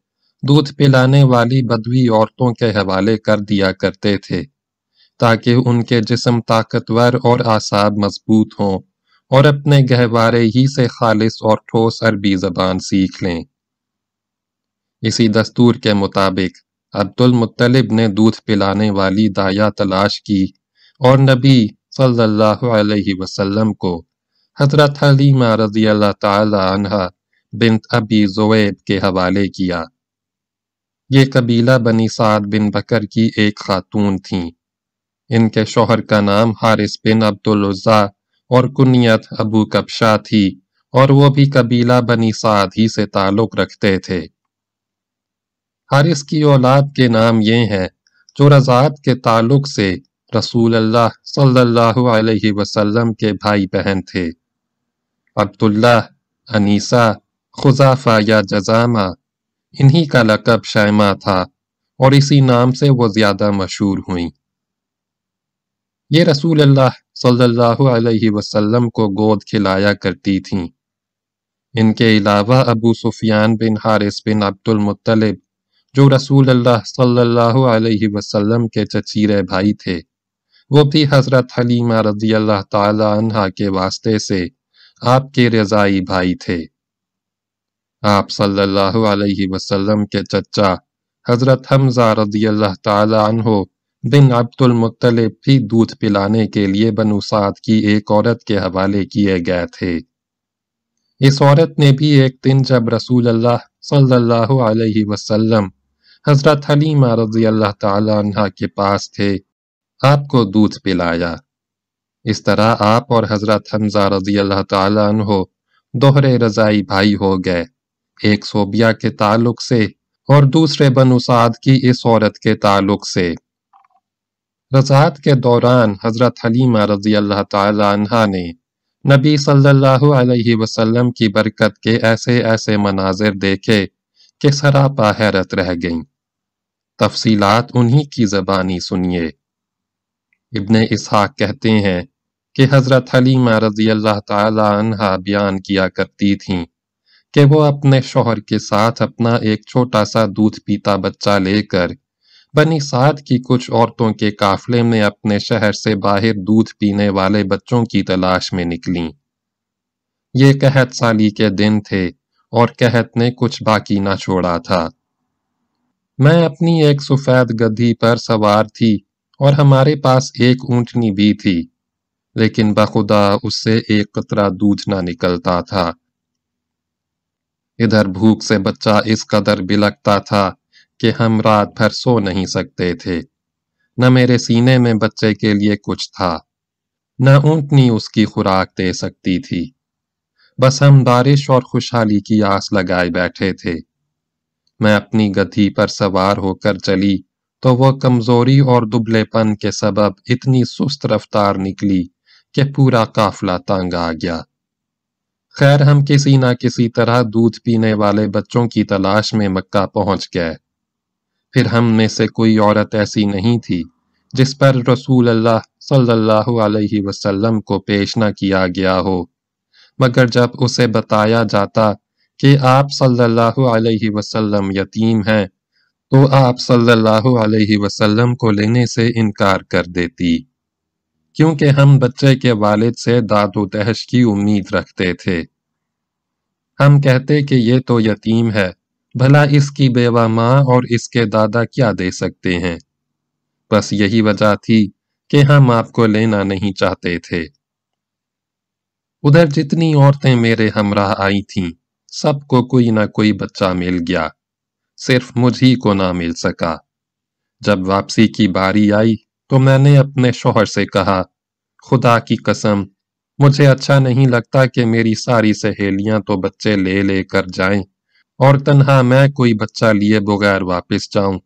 Speaker 1: دودھ پلانے والی بدوی عورتوں کے حوالے کر دیا کرتے تھے۔ تاکہ ان کے جسم طاقتور اور آساب مضبوط ہوں اور اپنے گہوارے ہی سے خالص اور ٹھوس عربی زبان سیکھ لیں۔ اسی دستور کے مطابق عبد المطلب نے دودھ پلانے والی دایا تلاش کی اور نبی صلی اللہ علیہ وسلم کو حضرت حلیمہ رضی اللہ تعالی عنہ بنت ابی زویب کے حوالے کیا۔ یہ قبیلہ بنی سعد بن بکر کی ایک خاتون تھیں۔ ان کے شوہر کا نام حارث بن عبدالعزا اور کنیت ابو کبشا تھی اور وہ بھی قبیلہ بنی سعد ہی سے تعلق رکھتے تھے۔ حارث کی اولاد کے نام یہ ہیں جو رضاعت کے تعلق سے رسول اللہ صلی اللہ علیہ وسلم کے بھائی بہن تھے۔ عبداللہ، انیسہ خزافہ یا جزامہ، انہی کا لقب شائمہ تھا اور اسی نام سے وہ زیادہ مشہور ہوئیں۔ یہ رسول اللہ صلی اللہ علیہ وسلم کو گود کھلایا کرتی تھیں۔ ان کے علاوہ ابو سفیان بن حارث بن عبد المطلب جو رسول اللہ صلی اللہ علیہ وسلم کے چچیرے بھائی تھے، وہ بھی حضرت حلیمہ رضی اللہ تعالی عنہ کے واسطے سے آپ کے رضائی بھائی تھے۔ آپ صلی اللہ علیہ وسلم کے چچا حضرت حمزہ رضی اللہ تعالی عنہ بن عبد المطلب بھی دودھ پلانے کے لیے بنو سعد کی ایک عورت کے حوالے کیے گئے تھے۔ اس عورت نے بھی ایک دن جب رسول اللہ صلی اللہ علیہ وسلم حضرت حلیمہ رضی اللہ تعالی عنہ کے پاس تھے، آپ کو دودھ پلایا۔ اس طرح آپ اور حضرت حمزہ رضی اللہ تعالی عنہ دوہرے رضائی بھائی ہو گئے۔ ایک صوبیہ کے تعلق سے اور دوسرے بنو سعد کی اس عورت کے تعلق سے۔ رضاعت کے دوران حضرت حلیمہ رضی اللہ تعالی عنہ نے نبی صلی اللہ علیہ وسلم کی برکت کے ایسے ایسے مناظر دیکھے کہ سراپا حیرت رہ گئیں۔ تفصیلات انہی کی زبانی سنیے۔ ابن اسحاق کہتے ہیں کہ حضرت حلیمہ رضی اللہ تعالی عنہ بیان کیا کرتی تھیں کہ وہ اپنے شوہر کے ساتھ اپنا ایک چھوٹا سا دودھ پیتا بچہ لے کر بنی سعد کی کچھ عورتوں کے قافلے میں اپنے شہر سے باہر دودھ پینے والے بچوں کی تلاش میں نکلیں۔ یہ قحط سالی کے دن تھے اور قحط نے کچھ باقی نہ چھوڑا تھا۔ میں اپنی ایک سفید گدھی پر سوار تھی اور ہمارے پاس ایک اونٹنی بھی تھی، لیکن بخدا اس سے ایک قطرہ دودھ نہ نکلتا تھا۔ ادھر بھوک سے بچہ اس قدر بلکتا تھا کہ ہم رات بھر سو نہیں سکتے تھے۔ نہ میرے سینے میں بچے کے لیے کچھ تھا، نہ اونٹنی اس کی خوراک دے سکتی تھی۔ بس ہم بارش اور خوشحالی کی آس لگائے بیٹھے تھے۔ میں اپنی گدھی پر سوار ہو کر چلی تو وہ کمزوری اور دبلے پن کے سبب اتنی سست رفتار نکلی کہ پورا قافلہ تانگ آ گیا۔ خیر، ہم کسی نہ کسی طرح دودھ پینے والے بچوں کی تلاش میں مکہ پہنچ گئے۔ پھر ہم میں سے کوئی عورت ایسی نہیں تھی جس پر رسول اللہ صلی اللہ علیہ وسلم کو پیش نہ کیا گیا ہو۔ مگر جب اسے بتایا جاتا کہ آپ صلی اللہ علیہ وسلم یتیم ہیں، تو آپ صلی اللہ علیہ وسلم کو لینے سے انکار کر دیتی۔ کیونکہ ہم بچے کے والد سے داد و دہش کی امید رکھتے تھے۔ ہم کہتے کہ یہ تو یتیم ہے۔ بھلا اس کی بیوہ ماں اور اس کے دادا کیا دے سکتے ہیں؟ بس یہی وجہ تھی کہ ہم آپ کو لینا نہیں چاہتے تھے۔ ادھر جتنی عورتیں میرے ہمراہ آئی تھیں، سب کو کوئی نہ کوئی بچہ مل گیا۔ صرف مجھ کو نہ مل سکا۔ جب واپسی کی باری آئی تو میں نے اپنے شوہر سے کہا، خدا کی قسم، مجھے اچھا نہیں لگتا کہ میری ساری سہیلیاں تو بچے لے لے کر جائیں۔ اور تنہا میں کوئی بچہ لیے بغیر واپس جاؤں۔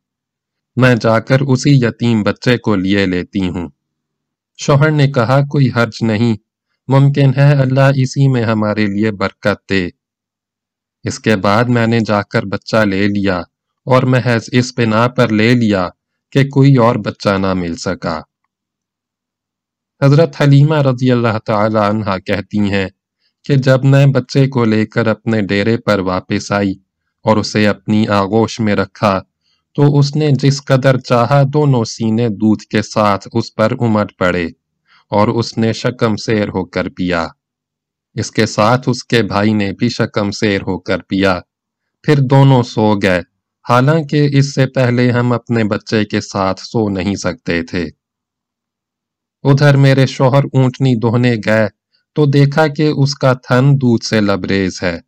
Speaker 1: میں جا کر اسی یتیم بچے کو لیے لیتی ہوں۔ شوہر نے کہا، کوئی حرج نہیں۔ ممکن ہے اللہ اسی میں ہمارے لیے برکت دے۔ اس کے بعد میں نے جا کر بچہ لے لیا اور محض اس بنا پر لے لیا کہ کوئی اور بچہ نہ مل سکا۔ حضرت حلیمہ رضی اللہ تعالی عنہ کہتی ہیں کہ جب میں بچے کو لے کر اپنے ڈیرے پر واپس آئی اور اسے اپنی آغوش میں رکھا، تو اس نے جس قدر چاہا دونوں سینے دودھ کے ساتھ اس پر امٹ پڑے اور اس نے شکم سیر ہو کر پیا۔ اس کے ساتھ اس کے بھائی نے بھی شکم سیر ہو کر پیا۔ پھر دونوں سو گئے۔ حالانکہ اس سے پہلے ہم اپنے بچے کے ساتھ سو نہیں سکتے تھے۔ ادھر میرے شوہر اونٹنی دوہنے گئے تو دیکھا کہ اس کا تھن دودھ سے لبریز ہے۔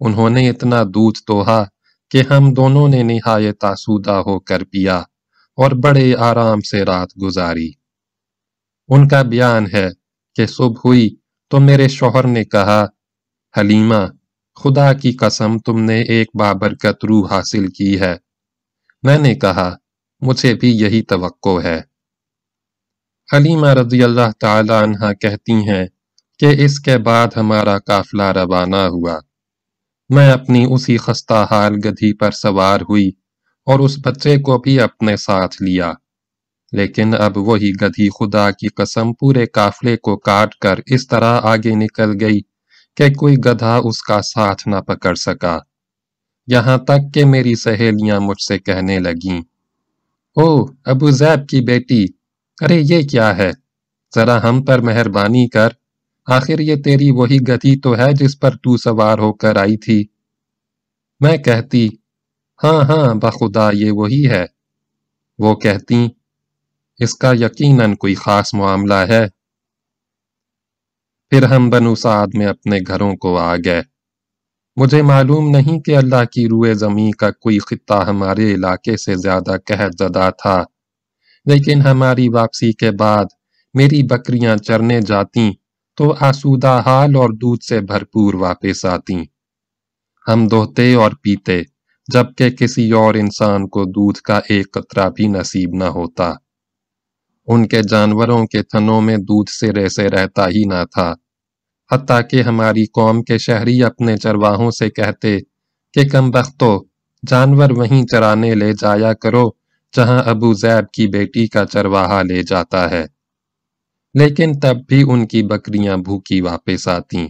Speaker 1: انہوں نے اتنا دودھ توہا کہ ہم دونوں نے نہایت آسودہ ہو کر پیا اور بڑے آرام سے رات گزاری۔ ان کا بیان ہے کہ صبح ہوئی تو میرے شوہر نے کہا، حلیمہ، خدا کی قسم تم نے ایک بابرکت روح حاصل کی ہے۔ میں نے کہا، مجھے بھی یہی توقع ہے۔ حلیمہ رضی اللہ تعالی عنہ کہتی ہیں کہ اس کے بعد ہمارا قافلہ روانہ ہوا۔ میں اپنی اسی خستہ حال گدھی پر سوار ہوئی اور اس بچے کو بھی اپنے ساتھ لیا۔ لیکن اب وہی گدھی خدا کی قسم پورے قافلے کو کاٹ کر اس طرح آگے نکل گئی کہ کوئی گدھا اس کا ساتھ نہ پکڑ سکا۔ یہاں تک کہ میری سہیلیاں مجھ سے کہنے لگیں او ابو زیب کی بیٹی، ارے، یہ کیا ہے؟ ذرا ہم پر مہربانی کر۔ آخر یہ تیری وہی گتی تو ہے جس پر تو سوار ہو کر آئی تھی۔ میں کہتی ہاں ہاں بخدا یہ وہی ہے۔ وہ کہتی، اس کا یقیناً کوئی خاص معاملہ ہے۔ پھر ہم بنو سعد میں اپنے گھروں کو آ گئے۔ مجھے معلوم نہیں کہ اللہ کی روئے زمین کا کوئی خطہ ہمارے علاقے سے زیادہ قہد زدہ تھا، لیکن ہماری واپسی کے بعد میری بکریاں چرنے جاتی تو آسودہ حال اور دودھ سے بھرپور واپس آتی ہم دوہتے اور پیتے، جبکہ کسی اور انسان کو دودھ کا ایک قطرہ بھی نصیب نہ ہوتا۔ ان کے جانوروں کے تھنوں میں دودھ سے ریسے رہتا ہی نہ تھا۔ حتیٰ کہ ہماری قوم کے شہری اپنے چرواہوں سے کہتے کہ کم بختو، جانور وہیں چرانے لے جایا کرو جہاں ابو زیب کی بیٹی کا چرواہا لے جاتا ہے۔ لیکن تب بھی ان کی بکریاں بھوکی واپس آتی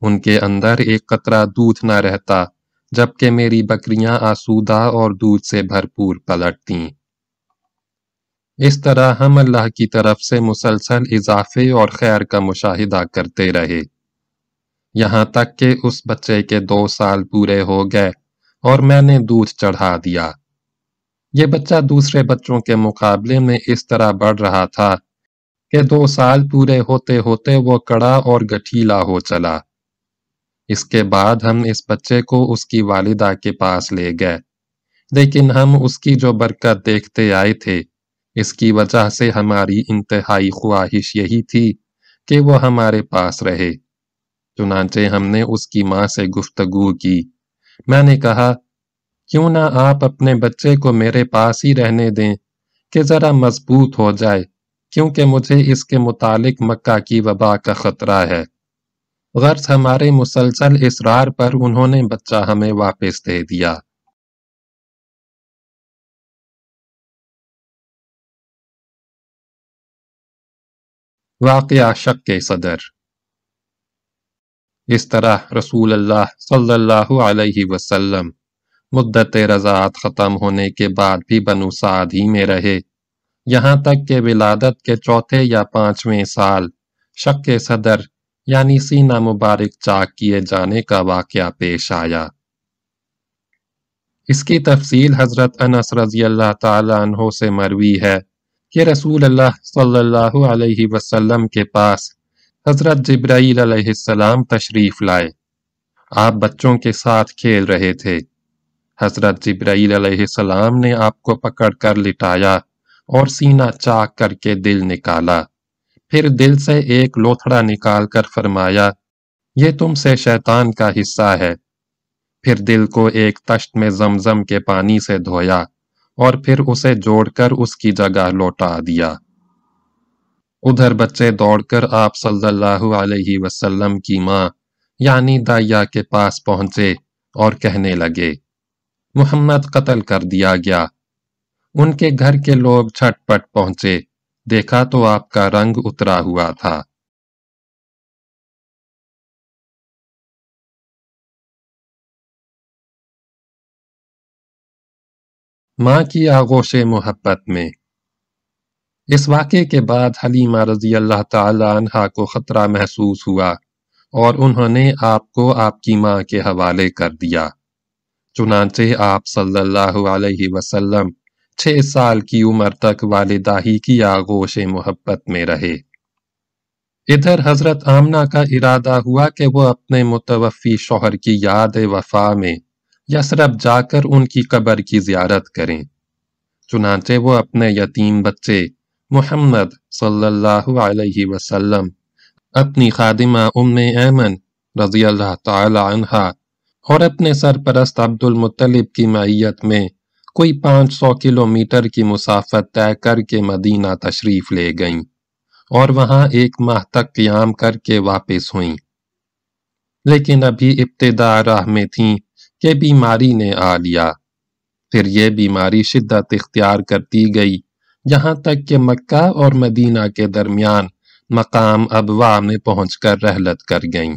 Speaker 1: ان کے اندر ایک قطرہ دودھ نہ رہتا، جبکہ میری بکریاں آسودہ اور دودھ سے بھرپور پلٹتیں۔ اس طرح ہم اللہ کی طرف سے مسلسل اضافے اور خیر کا مشاہدہ کرتے رہے۔ یہاں تک کہ اس بچے کے دو سال پورے ہو گئے اور میں نے دودھ چڑھا دیا۔ یہ بچہ دوسرے بچوں کے مقابلے میں اس طرح بڑھ رہا تھا کہ دو سال پورے ہوتے ہوتے وہ کڑا اور گٹھیلا ہو چلا۔ اس کے بعد ہم اس بچے کو اس کی والدہ کے پاس لے گئے۔ لیکن ہم اس کی جو برکت دیکھتے آئے تھے، اس کی وجہ سے ہماری انتہائی خواہش یہی تھی کہ وہ ہمارے پاس رہے۔ چنانچہ ہم نے اس کی ماں سے گفتگو کی۔ میں نے کہا، کیوں نہ آپ اپنے بچے کو میرے پاس ہی رہنے دیں، کہ ذرا مضبوط ہو جائے۔ کیونکہ مجھے اس کے متعلق مکہ کی وبا کا خطرہ ہے۔ غرض ہمارے مسلسل اصرار پر انہوں نے بچہ ہمیں واپس دے دیا۔ واقعہ شک کے صدر۔ اس طرح رسول اللہ صلی اللہ علیہ وسلم مدت رضاعت ختم ہونے کے بعد بھی بنو سعد ہی میں رہے۔ یہاں تک کہ ولادت کے چوتھے یا پانچویں سال شک صدر یعنی سینہ مبارک چاک کیے جانے کا واقعہ پیش آیا۔ اس کی تفصیل حضرت انس رضی اللہ تعالیٰ عنہ سے مروی ہے کہ رسول اللہ صلی اللہ علیہ وسلم کے پاس حضرت جبرائیل علیہ السلام تشریف لائے۔ آپ بچوں کے ساتھ کھیل رہے تھے۔ حضرت جبرائیل علیہ السلام نے آپ کو پکڑ کر لٹایا۔ اور سینہ چاک کر کے دل نکالا۔ پھر دل سے ایک لوتھڑا نکال کر فرمایا، یہ تم سے شیطان کا حصہ ہے۔ پھر دل کو ایک تشت میں زمزم کے پانی سے دھویا اور پھر اسے جوڑ کر اس کی جگہ لوٹا دیا۔ ادھر بچے دوڑ کر آپ صلی اللہ علیہ وسلم کی ماں یعنی دائیا کے پاس پہنچے اور کہنے لگے، محمد قتل کر دیا گیا۔ ان کے گھر کے لوگ چھٹ پٹ پہنچے۔ دیکھا تو آپ کا رنگ اترا ہوا تھا۔ ماں کی آغوش محبت میں۔ اس واقعے کے بعد حلیمہ رضی اللہ تعالی عنہ کو خطرہ محسوس ہوا اور انہوں نے آپ کو آپ کی ماں کے حوالے کر دیا۔ چنانچہ آپ صلی اللہ علیہ وسلم چھ سال کی عمر تک والدہ ہی کی آغوش محبت میں رہے۔ ادھر حضرت آمنہ کا ارادہ ہوا کہ وہ اپنے متوفی شوہر کی یاد وفا میں یسرب جا کر ان کی قبر کی زیارت کریں۔ چنانچہ وہ اپنے یتیم بچے محمد صلی اللہ علیہ وسلم، اپنی خادمہ ام ایمن رضی اللہ تعالی عنہ اور اپنے سرپرست عبد المطلب کی معیت میں کوئی پانچ سو کلومیٹر کی مسافت طے کر کے مدینہ تشریف لے گئیں اور وہاں ایک ماہ تک قیام کر کے واپس ہوئیں۔ لیکن ابھی ابتدا راہ میں تھیں کہ بیماری نے آ لیا۔ پھر یہ بیماری شدت اختیار کرتی گئی یہاں تک کہ مکہ اور مدینہ کے درمیان مقام ابوا میں پہنچ کر رحلت کر گئیں۔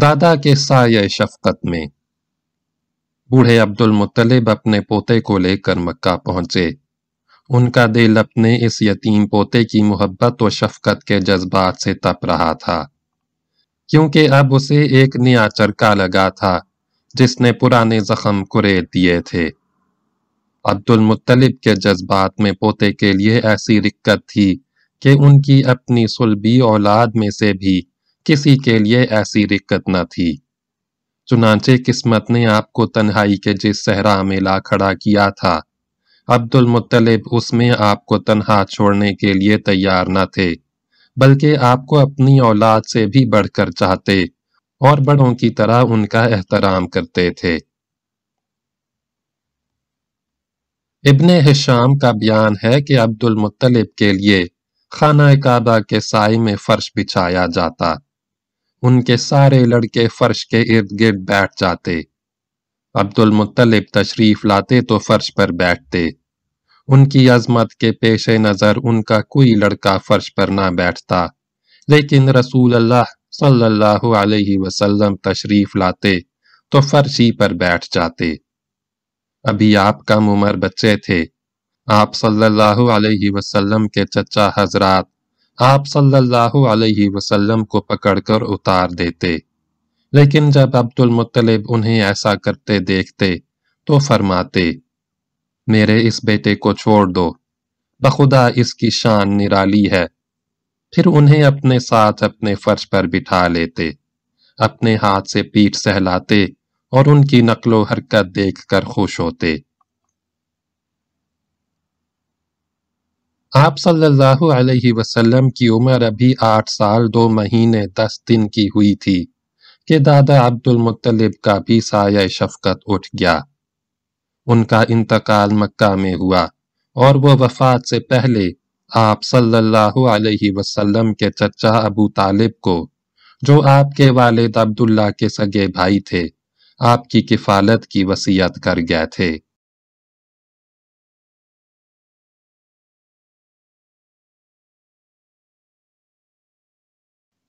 Speaker 1: دادا کے سایہ شفقت میں۔ بوڑھے عبد المطلب اپنے پوتے کو لے کر مکہ پہنچے۔ ان کا دل اپنے اس یتیم پوتے کی محبت و شفقت کے جذبات سے تپ رہا تھا۔ کیونکہ اب اسے ایک نیا چرکا لگا تھا، جس نے پرانے زخم کرے دیے تھے۔ عبد المطلب کے جذبات میں پوتے کے لیے ایسی رکت تھی کہ ان کی اپنی سلبی اولاد میں سے بھی کسی کے لیے ایسی رکت نہ تھی۔ چنانچہ قسمت نے آپ کو تنہائی کے جس صحرا میں لا کھڑا کیا تھا عبد المطلب اس میں آپ کو تنہا چھوڑنے کے لیے تیار نہ تھے، بلکہ آپ کو اپنی اولاد سے بھی بڑھ کر چاہتے اور بڑوں کی طرح ان کا احترام کرتے تھے۔ ابن حشام کا بیان ہے کہ عبد المطلب کے لیے خانہ کعبہ کے سائے میں فرش بچھایا جاتا۔ ان کے سارے لڑکے فرش کے ارد گرد بیٹھ جاتے۔ عبد المطلب تشریف لاتے تو فرش پر بیٹھتے۔ ان کی عظمت کے پیش نظر ان کا کوئی لڑکا فرش پر نہ بیٹھتا، لیکن رسول اللہ صلی اللہ علیہ وسلم تشریف لاتے تو فرشی پر بیٹھ جاتے۔ ابھی آپ کم عمر بچے تھے۔ آپ صلی اللہ علیہ وسلم کے چچا حضرات آپ صلی اللہ علیہ وسلم کو پکڑ کر اتار دیتے۔ لیکن جب عبد المطلب انہیں ایسا کرتے دیکھتے تو فرماتے، میرے اس بیٹے کو چھوڑ دو، بخدا اس کی شان نرالی ہے۔ پھر انہیں اپنے ساتھ اپنے فرش پر بٹھا لیتے، اپنے ہاتھ سے پیٹ سہلاتے اور ان کی نقل و حرکت دیکھ کر خوش ہوتے۔ آپ صلی اللہ علیہ وسلم کی عمر ابھی آٹھ سال دو مہینے دس دن کی ہوئی تھی کہ دادا عبد المطلب کا بھی سایہ شفقت اٹھ گیا۔ ان کا انتقال مکہ میں ہوا اور وہ وفات سے پہلے آپ صلی اللہ علیہ وسلم کے چچا ابو طالب کو، جو آپ کے والد عبداللہ کے سگے بھائی تھے، آپ کی کفالت کی وسیعت کر گئے تھے۔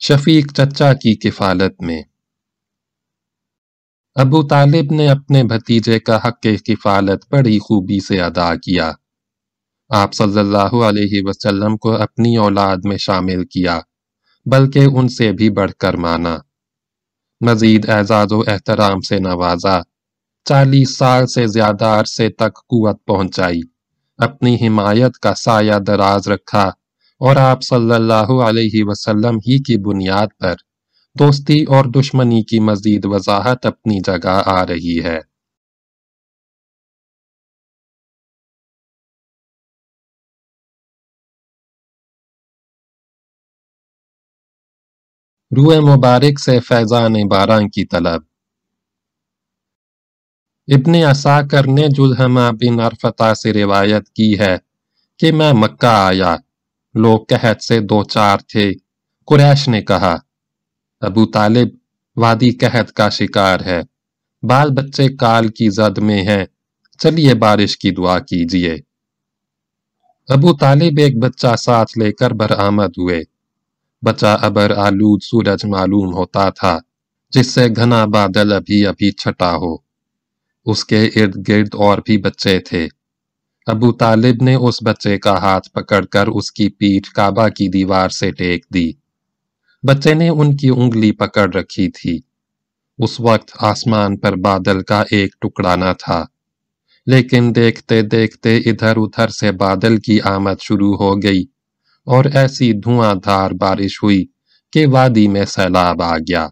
Speaker 1: شفیق چچا کی کفالت میں۔ ابو طالب نے اپنے بھتیجے کا حق کفالت بڑی خوبی سے ادا کیا۔ آپ صلی اللہ علیہ وسلم کو اپنی اولاد میں شامل کیا، بلکہ ان سے بھی بڑھ کر مانا۔ مزید اعزاز و احترام سے نوازا، چالیس سال سے زیادہ عرصے تک قوت پہنچائی، اپنی حمایت کا سایہ دراز رکھا۔ اور آپ صلی اللہ علیہ وسلم ہی کی بنیاد پر دوستی اور دشمنی کی مزید وضاحت اپنی جگہ آ رہی ہے۔ روح مبارک سے فیضان باراں کی طلب۔ ابن عساکر نے جلحمہ بن عرفتا سے روایت کی ہے کہ میں مکہ آیا۔ لوگ قحط سے دو چار تھے۔ قریش نے کہا، ابو طالب، وادی قحط کا شکار ہے۔ بال بچے کال کی زد میں ہیں۔ چلیے بارش کی دعا کیجیے۔ ابو طالب ایک بچہ ساتھ لے کر برآمد ہوئے۔ بچہ ابر آلود سورج معلوم ہوتا تھا، جس سے گھنا بادل ابھی ابھی چھٹا ہو۔ اس کے ارد گرد اور بھی بچے تھے۔ ابو طالب نے اس بچے کا ہاتھ پکڑ کر اس کی پیٹھ کعبہ کی دیوار سے ٹیک دی۔ بچے نے ان کی انگلی پکڑ رکھی تھی۔ اس وقت آسمان پر بادل کا ایک ٹکڑا نہ تھا۔ لیکن دیکھتے دیکھتے ادھر ادھر سے بادل کی آمد شروع ہو گئی اور ایسی دھواں دھار بارش ہوئی کہ وادی میں سیلاب آ گیا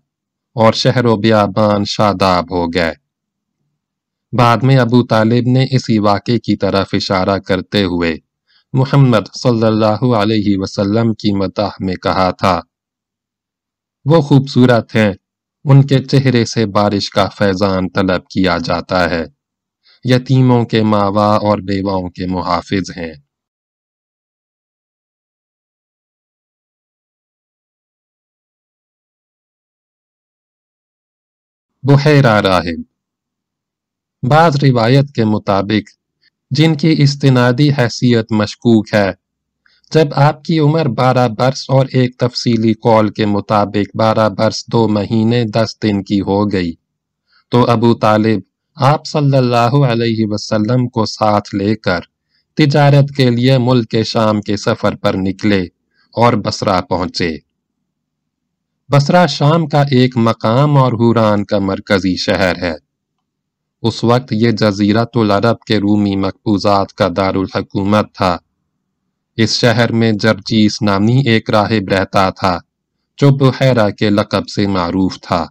Speaker 1: اور شہر و بیابان شاداب ہو گئے۔ بعد میں ابو طالب نے اسی واقعے کی طرف اشارہ کرتے ہوئے محمد صلی اللہ علیہ وسلم کی مدح میں کہا تھا، وہ خوبصورت ہیں، ان کے چہرے سے بارش کا فیضان طلب کیا جاتا ہے۔ یتیموں کے ماوا اور بیواؤں کے محافظ ہیں۔ بحیرہ راہب بعض روایت کے مطابق، جن کی استنادی حیثیت مشکوک ہے، جب آپ کی عمر بارہ برس اور ایک تفصیلی قول کے مطابق بارہ برس دو مہینے دس دن کی ہو گئی، تو ابو طالب آپ صلی اللہ علیہ وسلم کو ساتھ لے کر تجارت کے لیے ملک شام کے سفر پر نکلے اور بسرا پہنچے۔ بسرا شام کا ایک مقام اور حوران کا مرکزی شہر ہے۔ اس وقت یہ جزیرت العرب کے رومی مقبوضات کا دارالحکومت تھا۔ اس شہر میں جرجیس نامی ایک راہب رہتا تھا، جو بحیرہ کے لقب سے معروف تھا۔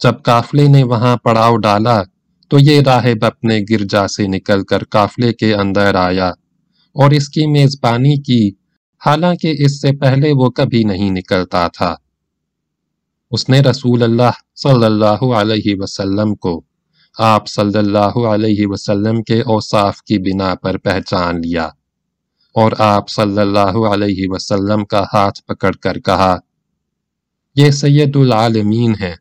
Speaker 1: جب قافلے نے وہاں پڑاؤ ڈالا، تو یہ راہب اپنے گرجا سے نکل کر قافلے کے اندر آیا اور اس کی میزبانی کی۔ حالانکہ اس سے پہلے وہ کبھی نہیں نکلتا تھا۔ اس نے رسول اللہ صلی اللہ علیہ وسلم کو آپ صلی اللہ علیہ وسلم کے اوصاف کی بنا پر پہچان لیا اور آپ صلی اللہ علیہ وسلم کا ہاتھ پکڑ کر کہا، یہ سید العالمین ہیں،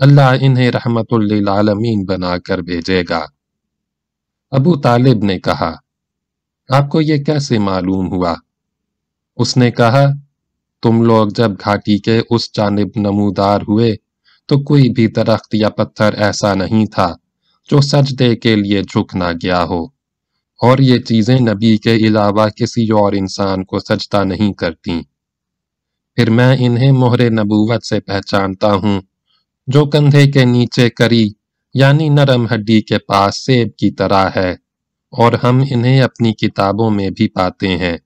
Speaker 1: اللہ انہیں رحمت للعالمین بنا کر بھیجے گا۔ ابو طالب نے کہا، آپ کو یہ کیسے معلوم ہوا؟ اس نے کہا، تم لوگ جب گھاٹی کے اس جانب نمودار ہوئے تو کوئی بھی درخت یا پتھر ایسا نہیں تھا جو سجدے کے لیے جھک نہ گیا ہو۔ اور یہ چیزیں نبی کے علاوہ کسی اور انسان کو سجدہ نہیں کرتی پھر میں انہیں مہر نبوت سے پہچانتا ہوں، جو کندھے کے نیچے کری یعنی نرم ہڈی کے پاس سیب کی طرح ہے، اور ہم انہیں اپنی کتابوں میں بھی پاتے ہیں۔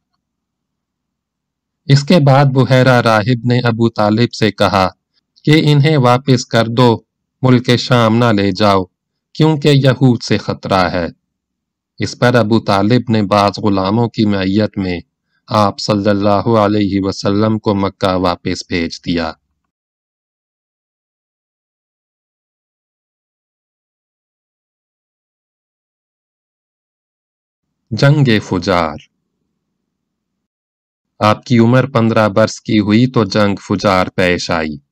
Speaker 1: اس کے بعد بحیرہ راہب نے ابو طالب سے کہا کہ انہیں واپس کر دو، ملک شام نہ لے جاؤ، کیونکہ یہود سے خطرہ ہے۔ اس پر ابو طالب نے بعض غلاموں کی معیت میں آپ صلی اللہ علیہ وسلم کو مکہ واپس بھیج دیا۔ جنگ فجار۔ آپ کی عمر پندرہ برس کی ہوئی تو جنگ فجار پیش آئی۔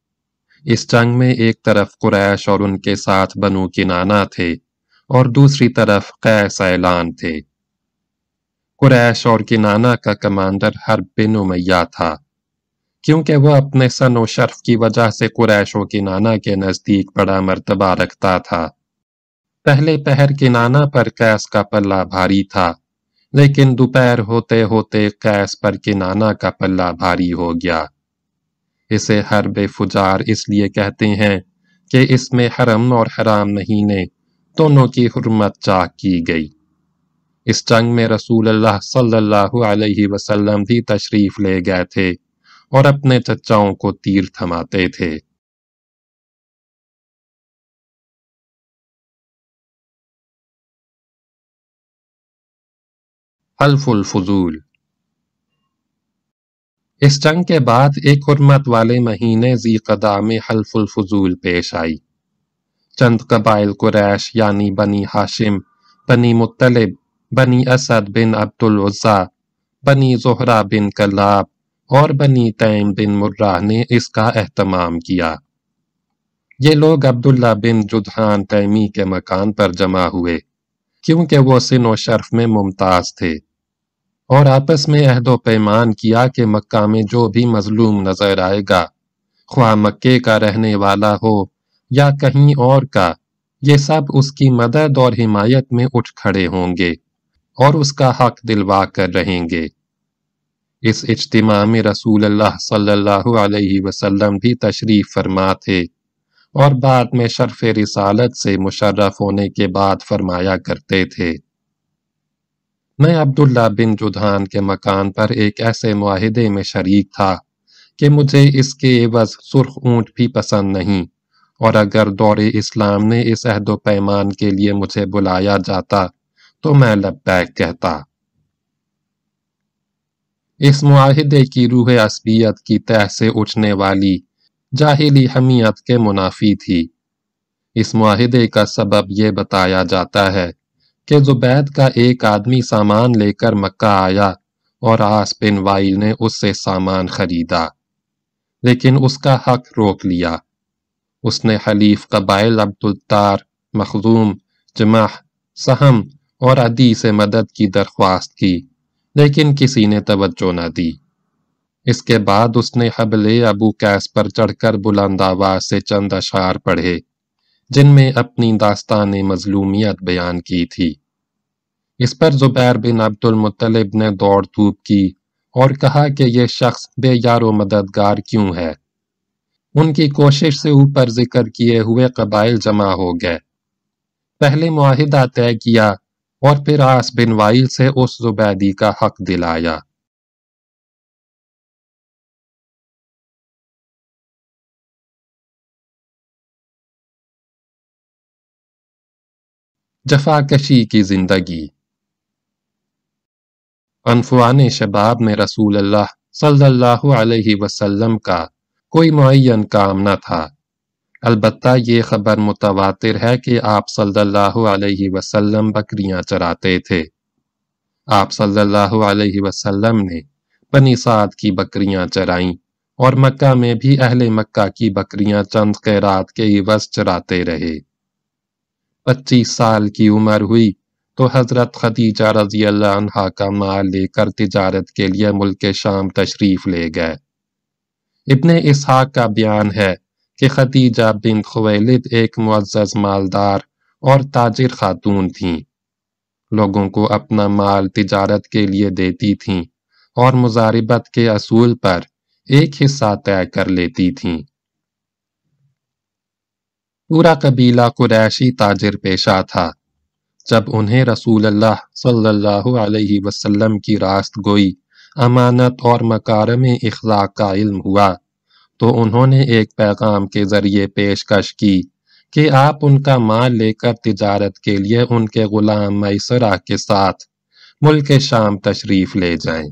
Speaker 1: اس جنگ میں ایک طرف قریش اور ان کے ساتھ بنو کنانا تھے اور دوسری طرف قیس اعلان تھے۔ قریش اور کنانا کا کمانڈر حرب بن امیہ تھا، کیونکہ وہ اپنے سن و شرف کی وجہ سے قریش و کنانا کے نزدیک بڑا مرتبہ رکھتا تھا۔ پہلے پہر کنانا پر قیس کا پلہ بھاری تھا، لیکن دوپہر ہوتے ہوتے قیس پر کنانا کا پلہ بھاری ہو گیا۔ اسے حرب فجار اس لیے کہتے ہیں کہ اس میں حرم اور حرام مہینے دونوں کی حرمت چاک کی گئی۔ اس جنگ میں رسول اللہ صلی اللہ علیہ وسلم بھی تشریف لے گئے تھے اور اپنے چچاؤں کو تیر تھماتے تھے۔ حلف الفضول۔ اس جنگ کے بعد ایک حرمت والے مہینے زی قدام حلف الفضول پیش آئی۔ چند قبائل قریش یعنی بنی حاشم بنی مطلب بنی اسد بن عبد العزا بنی زہرہ بن کلاب اور بنی تیم بن مرہ نے اس کا اہتمام کیا۔ یہ لوگ عبداللہ بن جدھان تیمی کے مکان پر جمع ہوئے، کیونکہ وہ سن و شرف میں ممتاز تھے۔ اور آپس میں عہد و پیمان کیا کہ مکہ میں جو بھی مظلوم نظر آئے گا، خواہ مکے کا رہنے والا ہو یا کہیں اور کا، یہ سب اس کی مدد اور حمایت میں اٹھ کھڑے ہوں گے اور اس کا حق دلوا کر رہیں گے۔ اس اجتماع میں رسول اللہ صلی اللہ علیہ وسلم بھی تشریف فرما تھے اور بعد میں شرف رسالت سے مشرف ہونے کے بعد فرمایا کرتے تھے۔ میں عبداللہ بن جدھان کے مکان پر ایک ایسے معاہدے میں شریک تھا کہ مجھے اس کے عوض سرخ اونٹ بھی پسند نہیں اور اگر دور اسلام نے اس عہد و پیمان کے لیے مجھے بلایا جاتا تو میں لبیک کہتا۔ اس معاہدے کی روح عصبیت کی تہ سے اٹھنے والی جاہلی حمیت کے منافی تھی۔ اس معاہدے کا سبب یہ بتایا جاتا ہے کہ زبید کا ایک آدمی سامان لے کر مکہ آیا اور آس بن وائل نے اس سے سامان خریدا، لیکن اس کا حق روک لیا۔ اس نے حلیف قبائل عبدالتار مخزوم جمع سہم اور عدی سے مدد کی درخواست کی، لیکن کسی نے توجہ نہ دی۔ اس کے بعد اس نے حبل ابو کیس پر چڑھ کر بلند آواز سے چند اشعار پڑھے، جن میں اپنی داستان مظلومیت بیان کی تھی۔ اس پر زبیر بن عبد المطلب نے دوڑ دھوپ کی اور کہا کہ یہ شخص بے یار و مددگار کیوں ہے؟ ان کی کوشش سے اوپر ذکر کیے ہوئے قبائل جمع ہو گئے۔ پہلے معاہدہ طے کیا اور پھر آس بن وائل سے اس زبیدی کا حق دلایا۔ جفا کشی کی زندگی۔ انفوان شباب میں رسول اللہ صلی اللہ علیہ وسلم کا کوئی معین کام نہ تھا۔ البتہ یہ خبر متواتر ہے کہ آپ صلی اللہ علیہ وسلم بکریاں چراتے تھے۔ آپ صلی اللہ علیہ وسلم نے بنی سعد کی بکریاں چرائیں اور مکہ میں بھی اہل مکہ کی بکریاں چند قیرات کے عوض چراتے رہے۔ پچیس سال کی عمر ہوئی تو حضرت خدیجہ رضی اللہ عنہ کا مال لے کر تجارت کے لیے ملک شام تشریف لے گئے۔ ابن اسحاق کا بیان ہے کہ خدیجہ بن خویلد ایک معزز مالدار اور تاجر خاتون تھیں۔ لوگوں کو اپنا مال تجارت کے لیے دیتی تھیں اور مزاربت کے اصول پر ایک حصہ طے کر لیتی تھیں۔ پورا قبیلہ قریشی تاجر پیشہ تھا۔ جب انہیں رسول اللہ صلی اللہ علیہ وسلم کی راست گوئی، امانت اور مکارم اخلاق کا علم ہوا، تو انہوں نے ایک پیغام کے ذریعے پیشکش کی کہ آپ ان کا مال لے کر تجارت کے لیے ان کے غلام میسرہ کے ساتھ ملک شام تشریف لے جائیں۔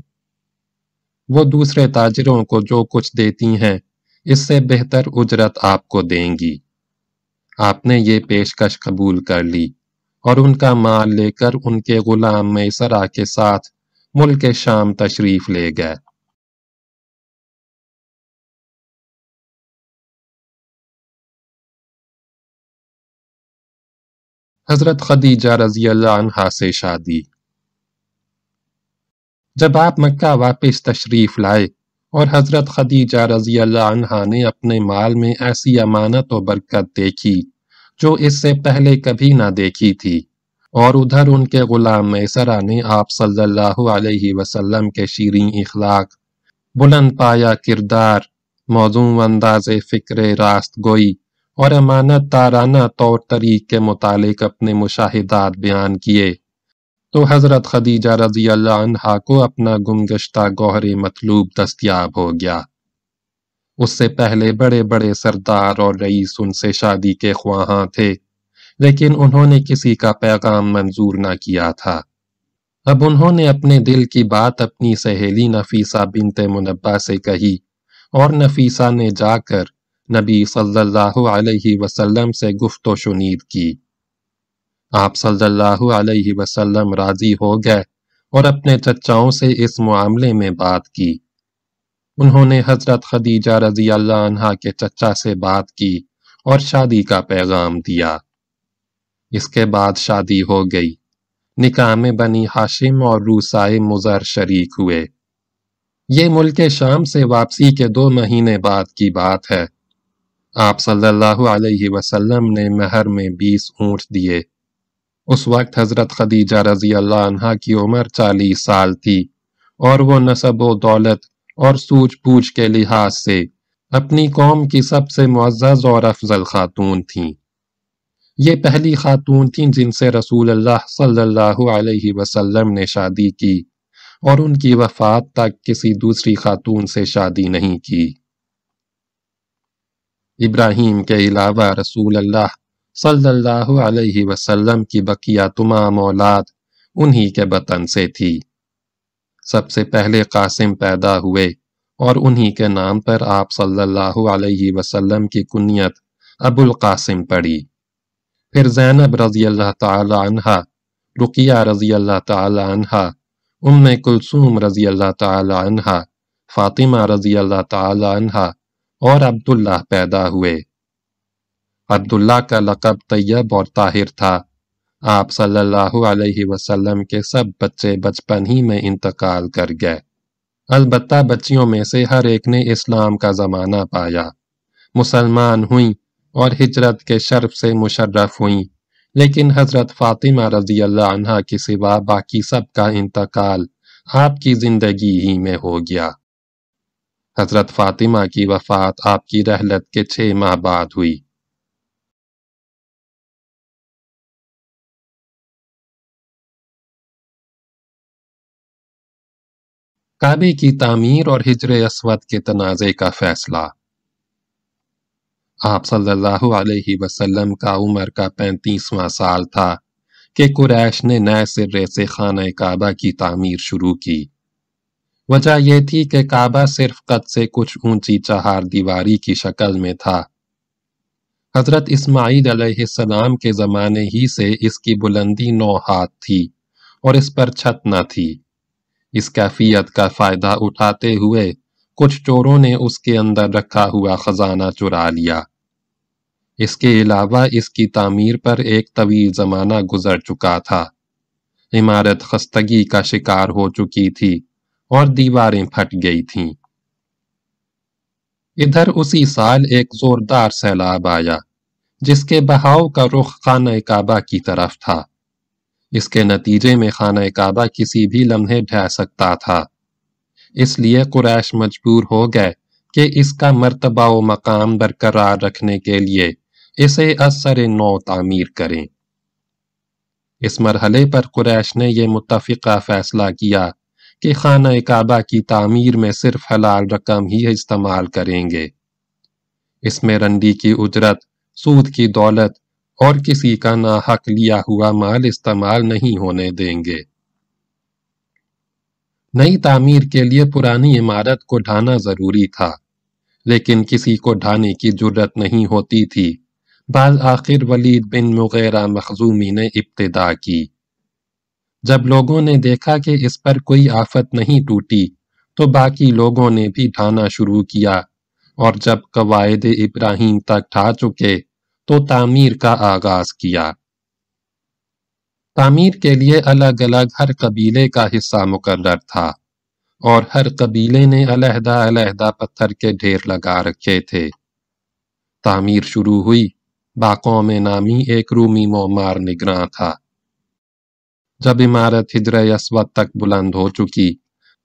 Speaker 1: وہ دوسرے تاجروں کو جو کچھ دیتی ہیں، اس سے بہتر اجرت آپ کو دیں گی۔ آپ نے یہ پیشکش قبول کر لی۔ اور ان کا مال لے کر ان کے غلام میسرہ کے ساتھ ملک شام تشریف لے گئے۔ حضرت خدیجہ رضی اللہ عنہ سے شادی۔ جب آپ مکہ واپس تشریف لائے اور حضرت خدیجہ رضی اللہ عنہ نے اپنے مال میں ایسی امانت و برکت دیکھی جو اس سے پہلے کبھی نہ دیکھی تھی۔ اور ادھر ان کے غلام میسرہ نے آپ صلی اللہ علیہ وسلم کے شیریں اخلاق، بلند پایا کردار موضوع انداز فکر راست گوئی اور امانت تارانہ طور طریق کے متعلق اپنے مشاہدات بیان کیے۔ تو حضرت خدیجہ رضی اللہ عنہ کو اپنا گمگشتہ گوہر مطلوب دستیاب ہو گیا۔ اس سے پہلے بڑے بڑے سردار اور رئیس ان سے شادی کے خواہاں تھے، لیکن انہوں نے کسی کا پیغام منظور نہ کیا تھا۔ اب انہوں نے اپنے دل کی بات اپنی سہیلی نفیسہ بنت منبع سے کہی اور نفیسہ نے جا کر نبی صلی اللہ علیہ وسلم سے گفت و شنید کی۔ آپ صلی اللہ علیہ وسلم راضی ہو گئے اور اپنے چچاؤں سے اس معاملے میں بات کی۔ انہوں نے حضرت خدیجہ رضی اللہ عنہ کے چچا سے بات کی اور شادی کا پیغام دیا۔ اس کے بعد شادی ہو گئی۔ نکاح میں بنی ہاشم اور روسائے مزر شریک ہوئے۔ یہ ملک شام سے واپسی کے دو مہینے بعد کی بات ہے۔ آپ صلی اللہ علیہ وسلم نے مہر میں بیس اونٹ دیے۔ اس وقت حضرت خدیجہ رضی اللہ عنہ کی عمر چالیس سال تھی اور وہ نصب و دولت اور سوچ پوچھ کے لحاظ سے اپنی قوم کی سب سے معزز اور افضل خاتون تھیں۔ یہ پہلی خاتون تھیں جن سے رسول اللہ صلی اللہ علیہ وسلم نے شادی کی اور ان کی وفات تک کسی دوسری خاتون سے شادی نہیں کی۔ ابراہیم کے علاوہ رسول اللہ صلی اللہ علیہ وسلم کی بقیہ تمام اولاد انہی کے بطن سے تھی۔ سب سے پہلے قاسم پیدا ہوئے اور انہی کے نام پر آپ صلی اللہ علیہ وسلم کی کنیت ابو القاسم پڑی پھر زینب رضی اللہ تعالی عنہ رقیہ رضی اللہ تعالی عنہ ام کلثوم رضی اللہ تعالی عنہ فاطمہ رضی اللہ تعالی عنہ اور عبداللہ پیدا ہوئے۔ عبداللہ کا لقب طیب اور طاہر تھا۔ آپ صلی اللہ علیہ وسلم کے سب بچے بچپن ہی میں انتقال کر گئے۔ البتہ بچیوں میں سے ہر ایک نے اسلام کا زمانہ پایا۔ مسلمان ہوئیں اور ہجرت کے شرف سے مشرف ہوئیں۔ لیکن حضرت فاطمہ رضی اللہ عنہ کی سوا باقی سب کا انتقال آپ کی زندگی ہی میں ہو گیا۔ حضرت فاطمہ کی وفات آپ کی رحلت کے چھ ماہ بعد ہوئی۔ کعبے کی تعمیر اور ہجر اسود کے تنازع کا فیصلہ۔ آپ صلی اللہ علیہ وسلم کا عمر کا پینتیسواں سال تھا کہ قریش نے نئے سرے سے خانہ کعبہ کی تعمیر شروع کی۔ وجہ یہ تھی کہ کعبہ صرف قد سے کچھ اونچی چہار دیواری کی شکل میں تھا۔ حضرت اسماعیل علیہ السلام کے زمانے ہی سے اس کی بلندی نو ہاتھ تھی اور اس پر چھت نہ تھی۔ اس کیفیت کا فائدہ اٹھاتے ہوئے کچھ چوروں نے اس کے اندر رکھا ہوا خزانہ چرا لیا۔ اس کے علاوہ اس کی تعمیر پر ایک طویل زمانہ گزر چکا تھا۔ عمارت خستگی کا شکار ہو چکی تھی اور دیواریں پھٹ گئی تھیں۔ ادھر اسی سال ایک زوردار سیلاب آیا، جس کے بہاؤ کا رخ خانہ کعبہ کی طرف تھا۔ اس کے نتیجے میں خانہ کعبہ کسی بھی لمحے ڈھہ سکتا تھا۔ اس لیے قریش مجبور ہو گئے کہ اس کا مرتبہ و مقام برقرار رکھنے کے لیے اسے اثر نو تعمیر کریں۔ اس مرحلے پر قریش نے یہ متفقہ فیصلہ کیا کہ خانہ کعبہ کی تعمیر میں صرف حلال رقم ہی استعمال کریں گے۔ اس میں رنڈی کی اجرت، سود کی دولت اور کسی کا ناحق لیا ہوا مال استعمال نہیں ہونے دیں گے۔ نئی تعمیر کے لیے پرانی عمارت کو ڈھانا ضروری تھا، لیکن کسی کو ڈھانے کی جرت نہیں ہوتی تھی۔ بعض آخر ولید بن مغیرہ مخزومی نے ابتدا کی۔ جب لوگوں نے دیکھا کہ اس پر کوئی آفت نہیں ٹوٹی، تو باقی لوگوں نے بھی ڈھانا شروع کیا، اور جب قواعد ابراہیم تک ٹھا چکے تو تعمیر کا آغاز کیا۔ تعمیر کے لیے الگ الگ ہر قبیلے کا حصہ مقرر تھا اور ہر قبیلے نے علیحدہ علیحدہ پتھر کے ڈھیر لگا رکھے تھے۔ تعمیر شروع ہوئی باقوم نامی ایک رومی مومار نگراں تھا۔ جب عمارت ہجر اسود تک بلند ہو چکی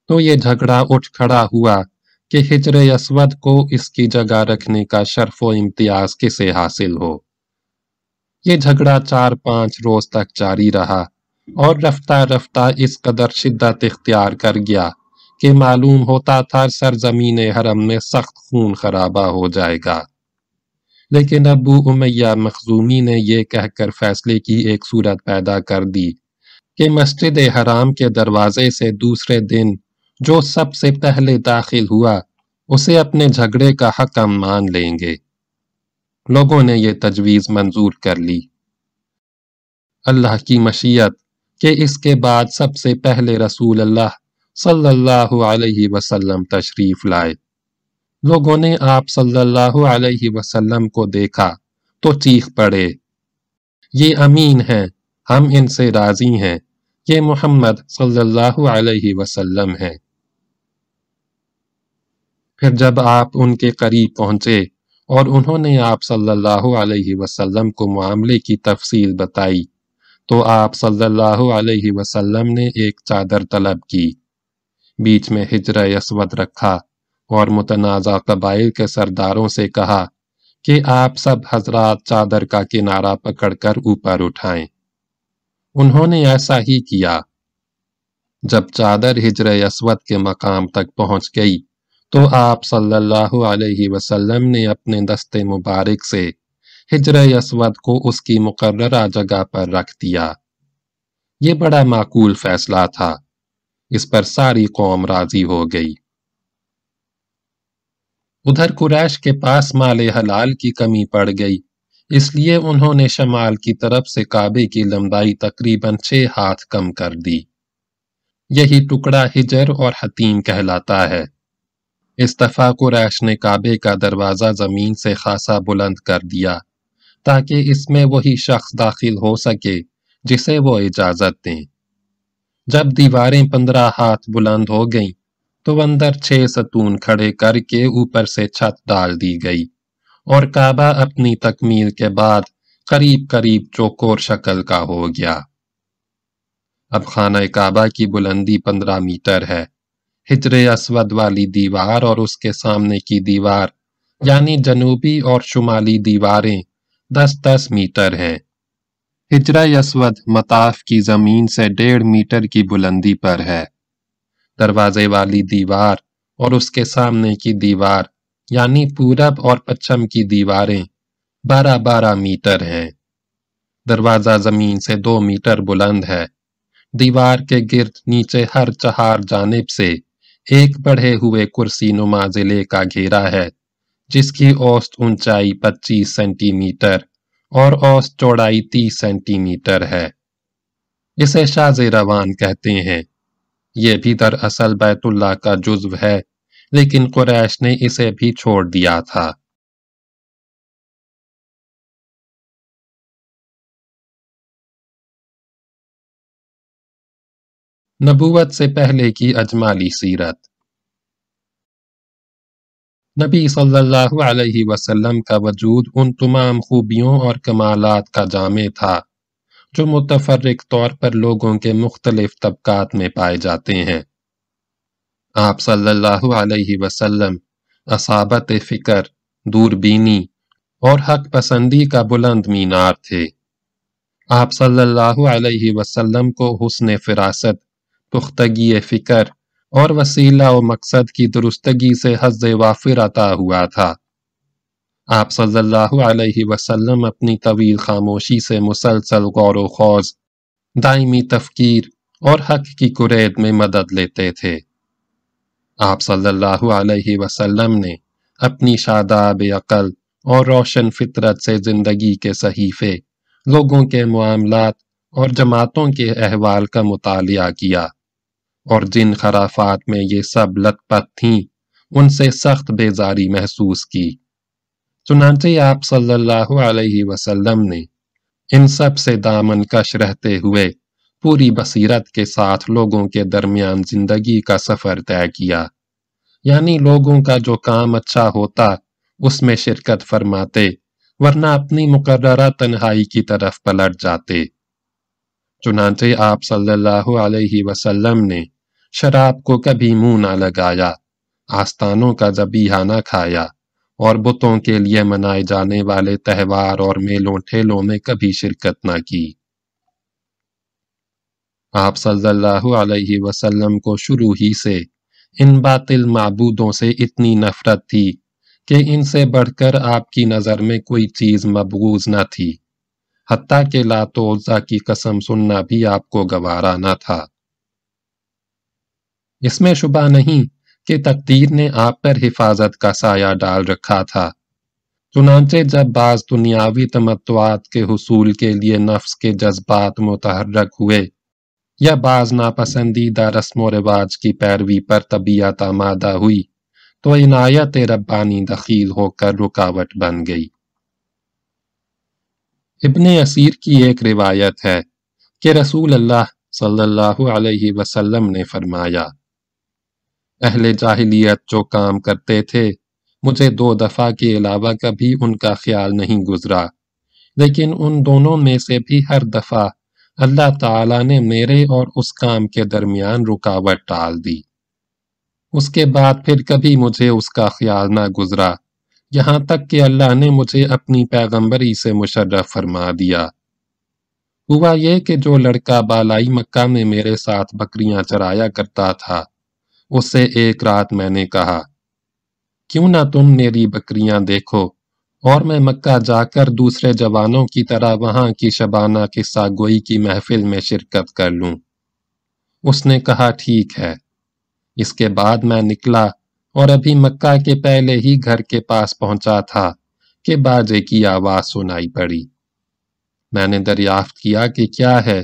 Speaker 1: تو یہ جھگڑا اٹھ کھڑا ہوا۔ کہ ہجر اسود کو اس کی جگہ رکھنے کا شرف و امتیاز کسے حاصل ہو۔ یہ جھگڑا چار پانچ روز تک جاری رہا اور رفتہ رفتہ اس قدر شدت اختیار کر گیا کہ معلوم ہوتا تھا سرزمین حرم میں سخت خون خرابہ ہو جائے گا۔ لیکن ابو امیہ مخزومی نے یہ کہہ کر فیصلے کی ایک صورت پیدا کر دی کہ مسجد حرام کے دروازے سے دوسرے دن جو سب سے پہلے داخل ہوا، اسے اپنے جھگڑے کا حکم مان لیں گے۔ لوگوں نے یہ تجویز منظور کر لی۔ اللہ کی مشیت کہ اس کے بعد سب سے پہلے رسول اللہ صلی اللہ علیہ وسلم تشریف لائے۔ لوگوں نے آپ صلی اللہ علیہ وسلم کو دیکھا تو چیخ پڑے۔ یہ امین ہیں، ہم ان سے راضی ہیں۔ یہ محمد صلی اللہ علیہ وسلم ہیں۔ پھر جب آپ ان کے قریب پہنچے اور انہوں نے آپ صلی اللہ علیہ وسلم کو معاملے کی تفصیل بتائی، تو آپ صلی اللہ علیہ وسلم نے ایک چادر طلب کی، بیچ میں ہجر اسود رکھا اور متنازع قبائل کے سرداروں سے کہا کہ آپ سب حضرات چادر کا کنارہ پکڑ کر اوپر اٹھائیں۔ انہوں نے ایسا ہی کیا۔ جب چادر ہجر اسود کے مقام تک پہنچ گئی تو آپ صلی اللہ علیہ وسلم نے اپنے دست مبارک سے ہجر اسود کو اس کی مقررہ جگہ پر رکھ دیا۔ یہ بڑا معقول فیصلہ تھا۔ اس پر ساری قوم راضی ہو گئی۔ ادھر قریش کے پاس مال حلال کی کمی پڑ گئی۔ اس لیے انہوں نے شمال کی طرف سے کعبے کی لمبائی تقریباً چھ ہاتھ کم کر دی۔ یہی ٹکڑا ہجر اور حتیم کہلاتا ہے۔ اس دفعہ قریش نے کعبے کا دروازہ زمین سے خاصا بلند کر دیا تاکہ اس میں وہی شخص داخل ہو سکے جسے وہ اجازت دیں۔ جب دیواریں پندرہ ہاتھ بلند ہو گئیں تو اندر چھ ستون کھڑے کر کے اوپر سے چھت ڈال دی گئی اور کعبہ اپنی تکمیل کے بعد قریب قریب چوکور شکل کا ہو گیا۔ اب خانہ کعبہ کی بلندی پندرہ میٹر ہے۔ ہجر اسود والی دیوار اور اس کے سامنے کی دیوار یعنی جنوبی اور شمالی دیواریں دس دس میٹر ہیں۔ ہجر اسود مطاف کی زمین سے ڈیڑھ میٹر کی بلندی پر ہے۔ دروازے والی دیوار اور اس کے سامنے کی دیوار یعنی پورب اور پچھم کی دیواریں بارہ بارہ میٹر ہیں۔ دروازہ زمین سے دو میٹر بلند ہے۔ دیوار کے گرد نیچے ہر چہار جانب سے ایک بڑھے ہوئے کرسی نما ضلع کا گھیرا ہے، جس کی اوسط اونچائی پچیس سینٹی میٹر اور اوسط چوڑائی تیس سینٹی میٹر ہے۔ اسے شاز روان کہتے ہیں۔ یہ بھی دراصل بیت اللہ کا جزو ہے، لیکن قریش نے اسے بھی چھوڑ دیا تھا۔ نبوت سے پہلے کی اجمالی سیرت۔ نبی صلی اللہ علیہ وسلم کا وجود ان تمام خوبیوں اور کمالات کا جامع تھا، جو متفرق طور پر لوگوں کے مختلف طبقات میں پائے جاتے ہیں۔ آپ صلی اللہ علیہ وسلم اصابت فکر، دوربینی اور حق پسندی کا بلند مینار تھے۔ آپ صلی اللہ علیہ وسلم کو حسن فراست پختگی فکر اور وسیلہ و مقصد کی درستگی سے حز وافر عطا ہوا تھا۔ آپ صلی اللہ علیہ وسلم اپنی طویل خاموشی سے مسلسل غور و خوض، دائمی تفکیر اور حق کی قرید میں مدد لیتے تھے۔ آپ صلی اللہ علیہ وسلم نے اپنی شاداب عقل اور روشن فطرت سے زندگی کے صحیفے، لوگوں کے معاملات اور جماعتوں کے احوال کا مطالعہ کیا۔ اور جن خرافات میں یہ سب لت پت تھیں، ان سے سخت بیزاری محسوس کی۔ چنانچہ آپ صلی اللہ علیہ وسلم نے ان سب سے دامن کش رہتے ہوئے پوری بصیرت کے ساتھ لوگوں کے درمیان زندگی کا سفر طے کیا۔ یعنی لوگوں کا جو کام اچھا ہوتا، اس میں شرکت فرماتے، ورنہ اپنی مقررہ تنہائی کی طرف پلٹ جاتے۔ چنانچہ آپ صلی اللہ علیہ وسلم نے شراب کو کبھی منہ نہ لگایا، آستانوں کا زبیحہ نہ کھایا، اور بتوں کے لیے منائے جانے والے تہوار اور میلوں ٹھیلوں میں کبھی شرکت نہ کی۔ آپ صلی اللہ علیہ وسلم کو شروع ہی سے ان باطل معبودوں سے اتنی نفرت تھی کہ ان سے بڑھ کر آپ کی نظر میں کوئی چیز مبغوز نہ تھی، حتیٰ کہ لاتوزہ کی قسم سننا بھی آپ کو گوارا نہ تھا۔ اس میں شبہ نہیں کہ تقدیر نے آپ پر حفاظت کا سایہ ڈال رکھا تھا۔ چنانچہ جب بعض دنیاوی تمتعات کے حصول کے لیے نفس کے جذبات متحرک ہوئے یا بعض ناپسندیدہ رسم و رواج کی پیروی پر طبیعت آمادہ ہوئی، تو عنایت ربانی دخیل ہو کر رکاوٹ بن گئی۔ ابن اسیر کی ایک روایت ہے کہ رسول اللہ صلی اللہ علیہ وسلم نے فرمایا اہل جاہلیت جو کام کرتے تھے، مجھے دو دفعہ کے علاوہ کبھی ان کا خیال نہیں گزرا۔ لیکن ان دونوں میں سے بھی ہر دفعہ اللہ تعالیٰ نے میرے اور اس کام کے درمیان رکاوٹ ٹال دی۔ اس کے بعد پھر کبھی مجھے اس کا خیال نہ گزرا۔ یہاں تک کہ اللہ نے مجھے اپنی پیغمبری سے مشرف فرما دیا۔ ہوا یہ کہ جو لڑکا بالائی مکہ میں میرے ساتھ بکریاں چرایا کرتا تھا اس سے ایک رات میں نے کہا، کیوں نہ تم میری بکریاں دیکھو، اور میں مکہ جا کر دوسرے جوانوں کی طرح وہاں کی شبانہ قصہ گوئی کی محفل میں شرکت کر لوں۔ اس نے کہا، ٹھیک ہے۔ اس کے بعد میں نکلا اور ابھی مکہ کے پہلے ہی گھر کے پاس پہنچا تھا کہ باجے کی آواز سنائی پڑی۔ میں نے دریافت کیا کہ کیا ہے۔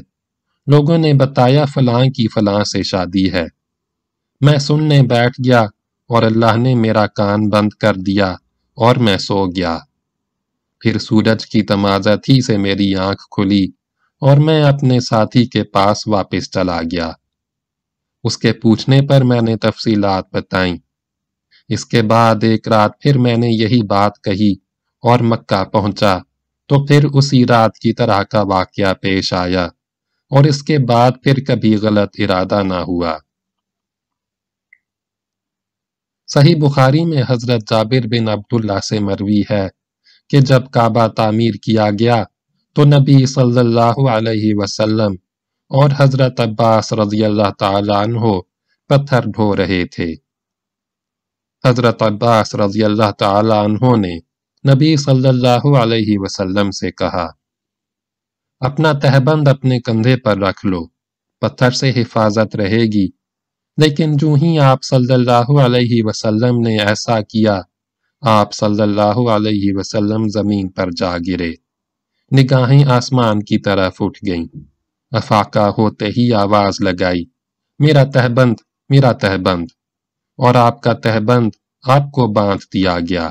Speaker 1: لوگوں نے بتایا، فلاں کی فلاں سے شادی ہے۔ میں سننے بیٹھ گیا اور اللہ نے میرا کان بند کر دیا اور میں سو گیا۔ پھر سورج کی تمازت ہی سے میری آنکھ کھلی اور میں اپنے ساتھی کے پاس واپس چلا گیا۔ اس کے پوچھنے پر میں نے تفصیلات بتائیں۔ اس کے بعد ایک رات پھر میں نے یہی بات کہی اور مکہ پہنچا تو پھر اسی رات کی طرح کا واقعہ پیش آیا اور اس کے بعد پھر کبھی غلط ارادہ نہ ہوا۔ صحیح بخاری میں حضرت جابر بن عبداللہ سے مروی ہے کہ جب کعبہ تعمیر کیا گیا تو نبی صلی اللہ علیہ وسلم اور حضرت عباس رضی اللہ تعالیٰ عنہ پتھر ڈھو رہے تھے۔ حضرت عباس رضی اللہ تعالی عنہ نے نبی صلی اللہ علیہ وسلم سے کہا، اپنا تہبند اپنے کندھے پر رکھ لو، پتھر سے حفاظت رہے گی لیکن جو ہی آپ صلی اللہ علیہ وسلم نے ایسا کیا، آپ صلی اللہ علیہ وسلم زمین پر جا گرے۔ نگاہیں آسمان کی طرف اٹھ گئیں۔ افاقہ ہوتے ہی آواز لگائی، میرا تہبند میرا تہبند اور آپ کا تہبند آپ کو باندھ دیا گیا۔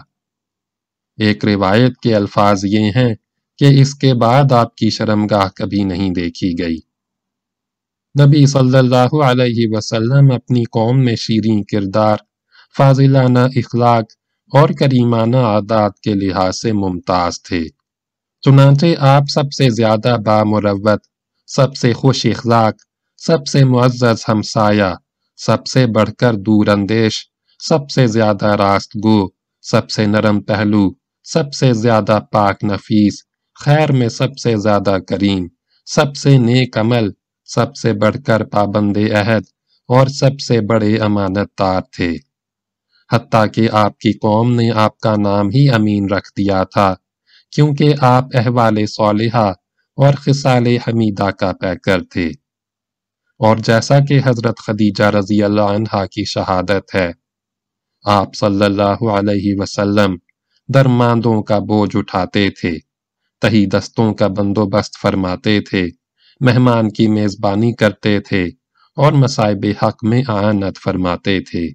Speaker 1: ایک روایت کے الفاظ یہ ہیں کہ اس کے بعد آپ کی شرمگاہ کبھی نہیں دیکھی گئی۔ نبی صلی اللہ علیہ وسلم اپنی قوم میں شیریں کردار، فاضلانہ اخلاق اور کریمانہ عادات کے لحاظ سے ممتاز تھے۔ چنانچہ آپ سب سے زیادہ بامروت، سب سے خوش اخلاق، سب سے معزز ہمسایہ، سب سے بڑھ کر دور اندیش، سب سے زیادہ راست گو، سب سے نرم پہلو، سب سے زیادہ پاک نفیس، خیر میں سب سے زیادہ کریم، سب سے نیک عمل سب سے بڑھ کر پابند عہد اور سب سے بڑے امانت دار تھے حتیٰ کہ آپ کی قوم نے آپ کا نام ہی امین رکھ دیا تھا، کیونکہ آپ احوال صالحہ اور خصال حمیدہ کا پیکر تھے۔ اور جیسا کہ حضرت خدیجہ رضی اللہ عنہ کی شہادت ہے، آپ صلی اللہ علیہ وسلم درماندوں کا بوجھ اٹھاتے تھے، تہی دستوں کا بندوبست فرماتے تھے۔ مہمان کی میزبانی کرتے تھے اور مصائب حق میں آنت فرماتے تھے۔